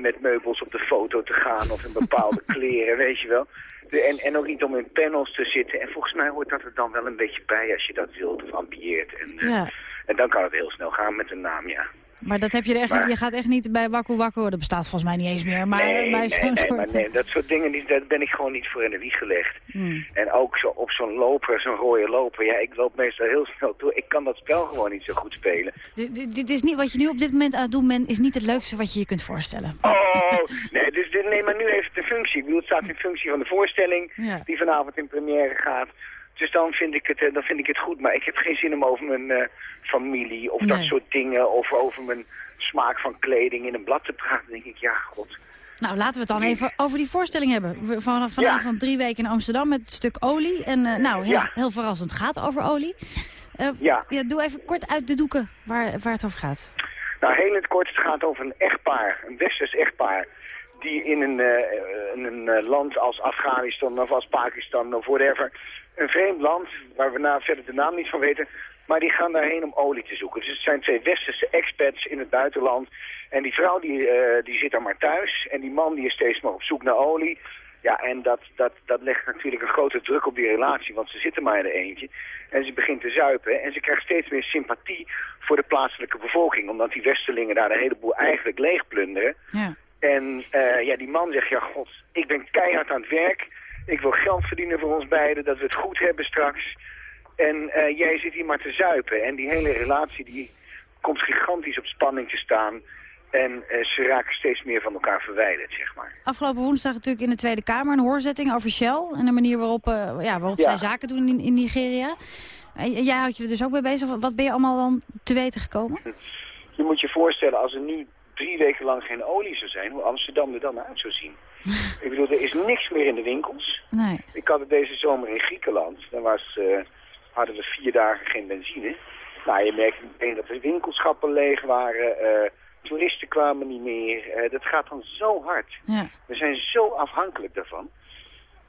met meubels op de foto te gaan of in bepaalde kleren, weet je wel. De, en, en ook niet om in panels te zitten. En volgens mij hoort dat er dan wel een beetje bij als je dat wilt of ambieert. En, eh, Ja. en dan kan het heel snel gaan met een naam, ja. Maar dat heb je er echt Maar- je gaat echt niet bij Wakku Wakku, dat bestaat volgens mij niet eens meer. Maar nee, bij nee, zo'n nee, soort... nee, dat soort dingen, die, daar ben ik gewoon niet voor in de wieg gelegd. Hmm. En ook zo op zo'n loper, zo'n rode loper. Ja, ik loop meestal heel snel door. Ik kan dat spel gewoon niet zo goed spelen. Dit, is niet, wat je nu op dit moment aan het doen bent, is niet het leukste wat je je kunt voorstellen. Oh, nee, dus, dit- nee, maar nu heeft het een functie. Ik bedoel, het staat in functie van de voorstelling Ja. die vanavond in première gaat. Dus dan vind ik het, eh, dan vind ik het goed. Maar ik heb geen zin om over mijn eh, familie of dat soort dingen... of over mijn smaak van kleding in een blad te praten. Dan denk ik, ja, god. Nou, laten we het dan even over die voorstelling hebben. We- Van, vanavond drie weken in Amsterdam met het stuk olie. En eh, nou, heel, Ja. heel verrassend gaat over olie. Ja. Doe even kort uit de doeken waar, waar het over gaat. Nou, heel in het kort, het gaat over een echtpaar, een westers echtpaar... die in een, eh, in een eh, land als Afghanistan of als Pakistan of whatever... een vreemd land, waar we nou verder de naam niet van weten... maar die gaan daarheen om olie te zoeken. Dus het zijn twee westerse expats in het buitenland... En die vrouw die, eh, die zit daar maar thuis. En die man die is steeds maar op zoek naar olie. Ja, en dat, dat, dat legt natuurlijk een grote druk op die relatie. Want ze zitten maar in een eentje. En ze begint te zuipen. En ze krijgt steeds meer sympathie voor de plaatselijke bevolking. Omdat die westerlingen daar een heleboel eigenlijk leegplunderen. Ja. En eh, ja, die man zegt, ja god, ik ben keihard aan het werk. Ik wil geld verdienen voor ons beiden, dat we het goed hebben straks. En eh, jij zit hier maar te zuipen. En die hele relatie die komt gigantisch op spanning te staan. En eh, ze raken steeds meer van elkaar verwijderd, zeg maar. Afgelopen woensdag natuurlijk in de Tweede Kamer een hoorzetting over Shell. En de manier waarop, ja, waarop Ja. zij zaken doen in, in Nigeria. En jij houdt je er dus ook mee bezig. Wat ben je allemaal dan te weten gekomen? Je moet je voorstellen, als er nu drie weken lang geen olie zou zijn, hoe Amsterdam er dan uit zou zien. ik bedoel, er is niks meer in de winkels. Nee. Ik had het deze zomer in Griekenland. Dan was, eh, hadden we vier dagen geen benzine. Nou, je merkt meteen dat de winkelschappen leeg waren. eh, toeristen kwamen niet meer. Eh, dat gaat dan zo hard. Ja. We zijn zo afhankelijk daarvan.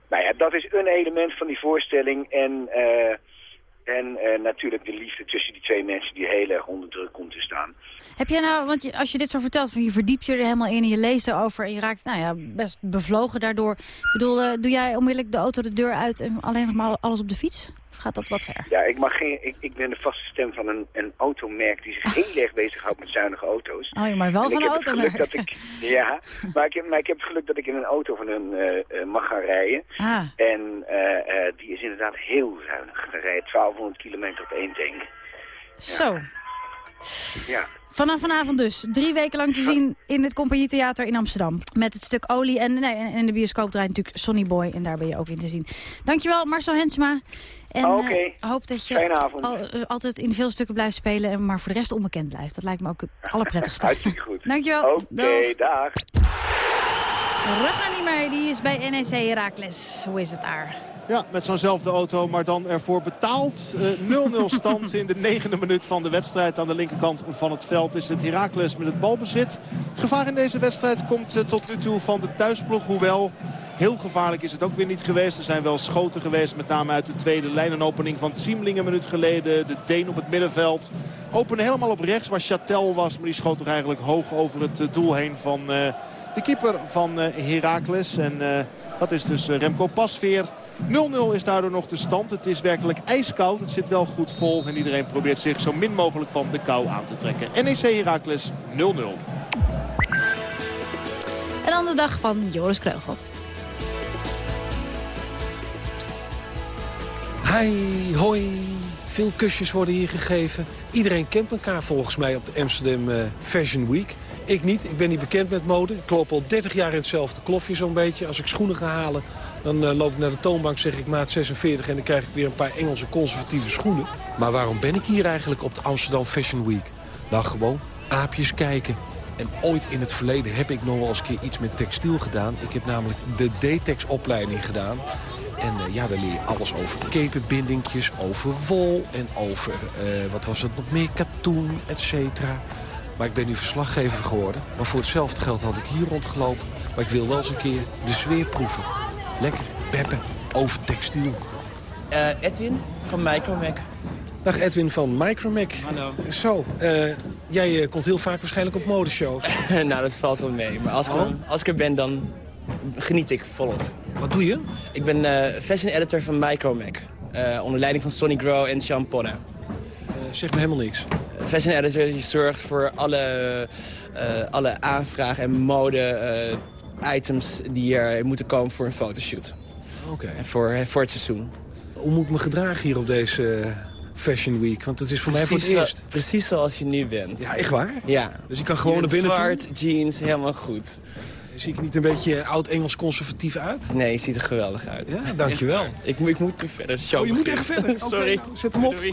Nou ja, dat is een element van die voorstelling. En eh, En eh, natuurlijk de liefde tussen die twee mensen die heel erg onder druk komt te staan. Heb jij nou, want als je dit zo vertelt, van je verdiept je er helemaal in en je leest erover en je raakt nou ja, best bevlogen daardoor. Ik bedoel, eh, doe jij onmiddellijk de auto de deur uit en alleen nog maar alles op de fiets? Of gaat dat wat ver? Ja, ik, mag geen, ik, ik ben de vaste stem van een, een automerk die zich heel erg bezighoudt met zuinige auto's. Oh, maar wel En van ik een heb het geluk automerk. dat ik, Ja, maar ik, heb, maar ik heb het geluk dat ik in een auto van hun eh, eh, mag gaan rijden. Ah. En eh, die is inderdaad heel zuinig. Dan rijdt 1200 kilometer op één tank. Zo. Ja. Vanaf vanavond dus. Drie weken lang te zien in het Compagnietheater in Amsterdam. Met het stuk Olie. En, nee, en in de bioscoop draait natuurlijk Sonny Boy. En daar ben je ook in te zien. Dankjewel Marcel Hensma. En Oké. eh, hoop dat je al- eh, altijd in veel stukken blijft spelen. En maar voor de rest onbekend blijft. Dat lijkt me ook het allerprettigste. Hartstikke goed. Dankjewel. Oké, dag. Ragnar Niemeyer, die is bij NEC Heracles. Hoe is het daar? Ja, met zo'nzelfde auto, maar dan ervoor betaald. Eh, 0-0 stand in de negende minuut van de wedstrijd. Aan de linkerkant van het veld is het Heracles met het balbezit. Het gevaar in deze wedstrijd komt eh, tot nu toe van de thuisploeg. Hoewel, heel gevaarlijk is het ook weer niet geweest. Er zijn wel schoten geweest, met name uit de tweede lijnenopening van Ziemling een minuut geleden. De Deen op het middenveld. Openen helemaal op rechts waar Chatel was. Maar die schoot toch eigenlijk hoog over het eh, doel heen van... eh, de keeper van eh, Heracles. En dat is dus Remco Pasveer. 0-0 is daardoor nog de stand. Het is werkelijk ijskoud. Het zit wel goed vol. En iedereen probeert zich zo min mogelijk van de kou aan te trekken. NEC Heracles 0-0. En dan de dag van Joris Kreugel. Hi, hoi. Veel kusjes worden hier gegeven. Iedereen kent elkaar volgens mij op de Amsterdam eh, Fashion Week. Ik niet, ik ben niet bekend met mode. Ik loop al 30 jaar in hetzelfde klofje zo'n beetje. Als ik schoenen ga halen, dan eh, loop ik naar de toonbank, zeg ik maat 46... en dan krijg ik weer een paar Engelse conservatieve schoenen. Maar waarom ben ik hier eigenlijk op de Amsterdam Fashion Week? Nou, gewoon aapjes kijken. En ooit in het verleden heb ik nog wel eens een keer iets met textiel gedaan. Ik heb namelijk de D-Tex opleiding gedaan. En eh, ja, daar leer je alles over kepenbindingjes, over wol en over, eh, wat was het nog meer, katoen, et cetera. Maar ik ben nu verslaggever geworden. Maar voor hetzelfde geld had ik hier rondgelopen. Maar ik wil wel eens een keer de sfeer proeven. Lekker beppen over textiel. Eh, Edwin van Micromac. Dag Edwin van Micromac. Hallo. Zo, eh, jij komt heel vaak waarschijnlijk op modeshows. nou, dat valt wel mee. Maar als ik, Oh. als ik er ben, dan geniet ik volop. Wat doe je? Ik ben eh, fashion editor van Micromac. eh, onder leiding van Sonny Grow en Sean Ponna. Eh, zeg me helemaal niks. Fashion editor die zorgt voor alle, alle aanvragen en mode items die er moeten komen voor een fotoshoot. Oké. Voor, voor het seizoen. Hoe moet ik me gedragen hier op deze Fashion Week? Want het is voor mij voor het eerst. zo- precies zoals je nu bent. Ja, echt waar? Ja. Dus ik kan gewoon naar binnen toe? Zwart, jeans, helemaal goed. Zie ik er niet een beetje oud-Engels conservatief uit? Nee, je ziet er geweldig uit. Ja, dankjewel. Ik, moet- ik moet nu verder. de show Oh, je moet echt verder? Sorry. zet hem op.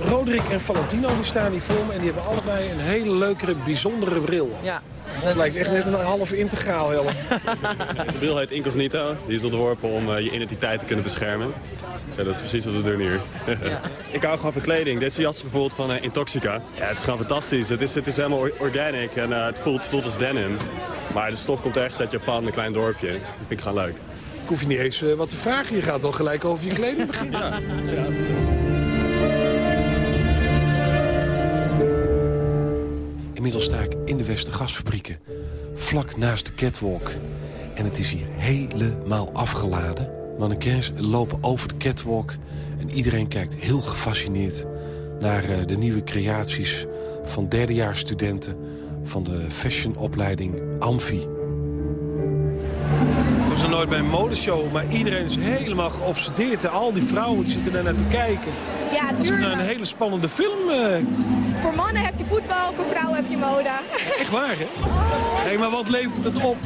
Roderick en Valentino die staan hier voor me en die hebben allebei een hele leuke, bijzondere bril. Ja. Het lijkt echt net een halve integraal helm. Deze bril heet Incognito. Die is ontworpen om eh, je identiteit te kunnen beschermen. Ja, dat is precies wat we doen hier. ik hou gewoon van kleding. Deze jas is bijvoorbeeld van eh, Intoxica. Ja, het is gewoon fantastisch. Het is, het is helemaal or- organic en eh, het, voelt, het voelt als denim. Maar de stof komt ergens uit Japan, een klein dorpje. Dat vind ik gewoon leuk. Ik hoef je niet eens wat te vragen. Je gaat al gelijk over je kleding beginnen. Ja, ja, Inmiddels sta ik in de Westergasfabrieken. Vlak naast de catwalk. En het is hier helemaal afgeladen. Mannequins lopen over de catwalk. En iedereen kijkt heel gefascineerd naar eh, de nieuwe creaties van derdejaarsstudenten van de fashionopleiding Amfi. Nooit bij een modeshow, maar iedereen is helemaal geobsedeerd. En al die vrouwen die zitten daar naar te kijken. Ja, Het is tuurlijk. een hele spannende film. eh. Voor mannen heb je voetbal, voor vrouwen heb je mode. Echt waar, hè? Hé, maar wat levert het op?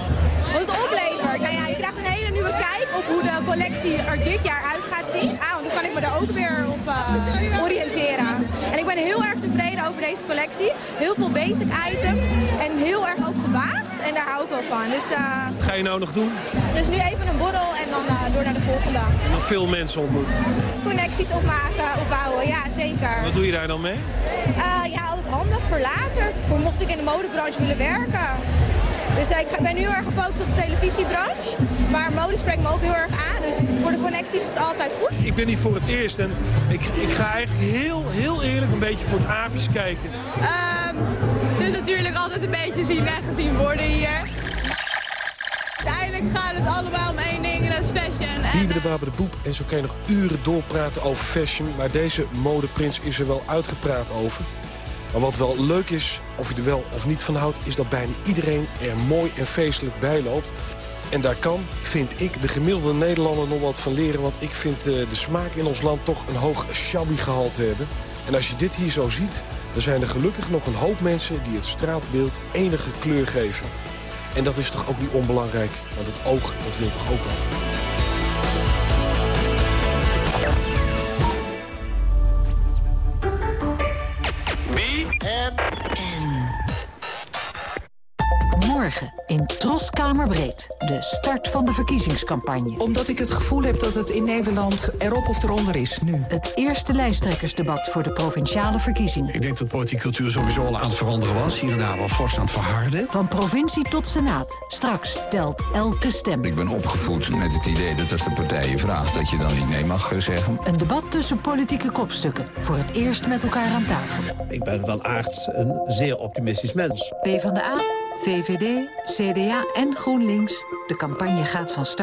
Wat het oplevert? Nou ja, je krijgt een hele nieuwe kijk op hoe de collectie er dit jaar uit gaat zien. Ah, want dan kan ik me daar ook weer op eh, oriënteren. En ik ben heel erg tevreden over deze collectie. Heel veel basic items en heel erg ook gewaagd. En daar hou ik wel van. Dus, eh, Wat ga je nou nog doen? dus nu even een borrel en dan eh, door naar de volgende. Nog veel mensen ontmoeten. Connecties opmaken, opbouwen, ja zeker. Wat doe je daar dan mee? Eh, ja, altijd handig voor later. Voor mocht ik in de modebranche willen werken. Dus ik ben nu heel erg gefocust op de televisiebranche. Maar mode spreekt me ook heel erg aan. Dus voor de connecties is het altijd goed. Ik ben hier voor het eerst en ik, ik ga eigenlijk heel, heel eerlijk een beetje voor het aapjes kijken. Um, is natuurlijk altijd een beetje zien en gezien worden hier. Uiteindelijk gaat het allemaal om één ding en dat is fashion. En... De Babe de Boep en zo kan je nog uren doorpraten over fashion. Maar deze modeprins is er wel uitgepraat over. Maar wat wel leuk is, of je er wel of niet van houdt... is dat bijna iedereen er mooi en feestelijk bij loopt. En daar kan, vind ik, de gemiddelde Nederlander nog wat van leren. Want ik vind uh, de smaak in ons land toch een hoog shabby gehalte hebben. En als je dit hier zo ziet, dan zijn er gelukkig nog een hoop mensen... die het straatbeeld enige kleur geven. En dat is toch ook niet onbelangrijk, want het oog, dat wil toch ook wat. Morgen in Troskamerbreed, de start van de verkiezingscampagne. Omdat ik het gevoel heb dat het in Nederland erop of eronder is, nu. Het eerste lijsttrekkersdebat voor de provinciale verkiezingen. Ik denk dat politieke cultuur sowieso al aan het veranderen was. Hier en daar wel fors aan het verharden. Van provincie tot senaat. Straks telt elke stem. Ik ben opgevoed met het idee dat als de partij je vraagt... dat je dan niet nee mag zeggen. Een debat tussen politieke kopstukken. Voor het eerst met elkaar aan tafel. Ik ben van aard een zeer optimistisch mens. PvdA, VVD, CDA en GroenLinks. De campagne gaat van start.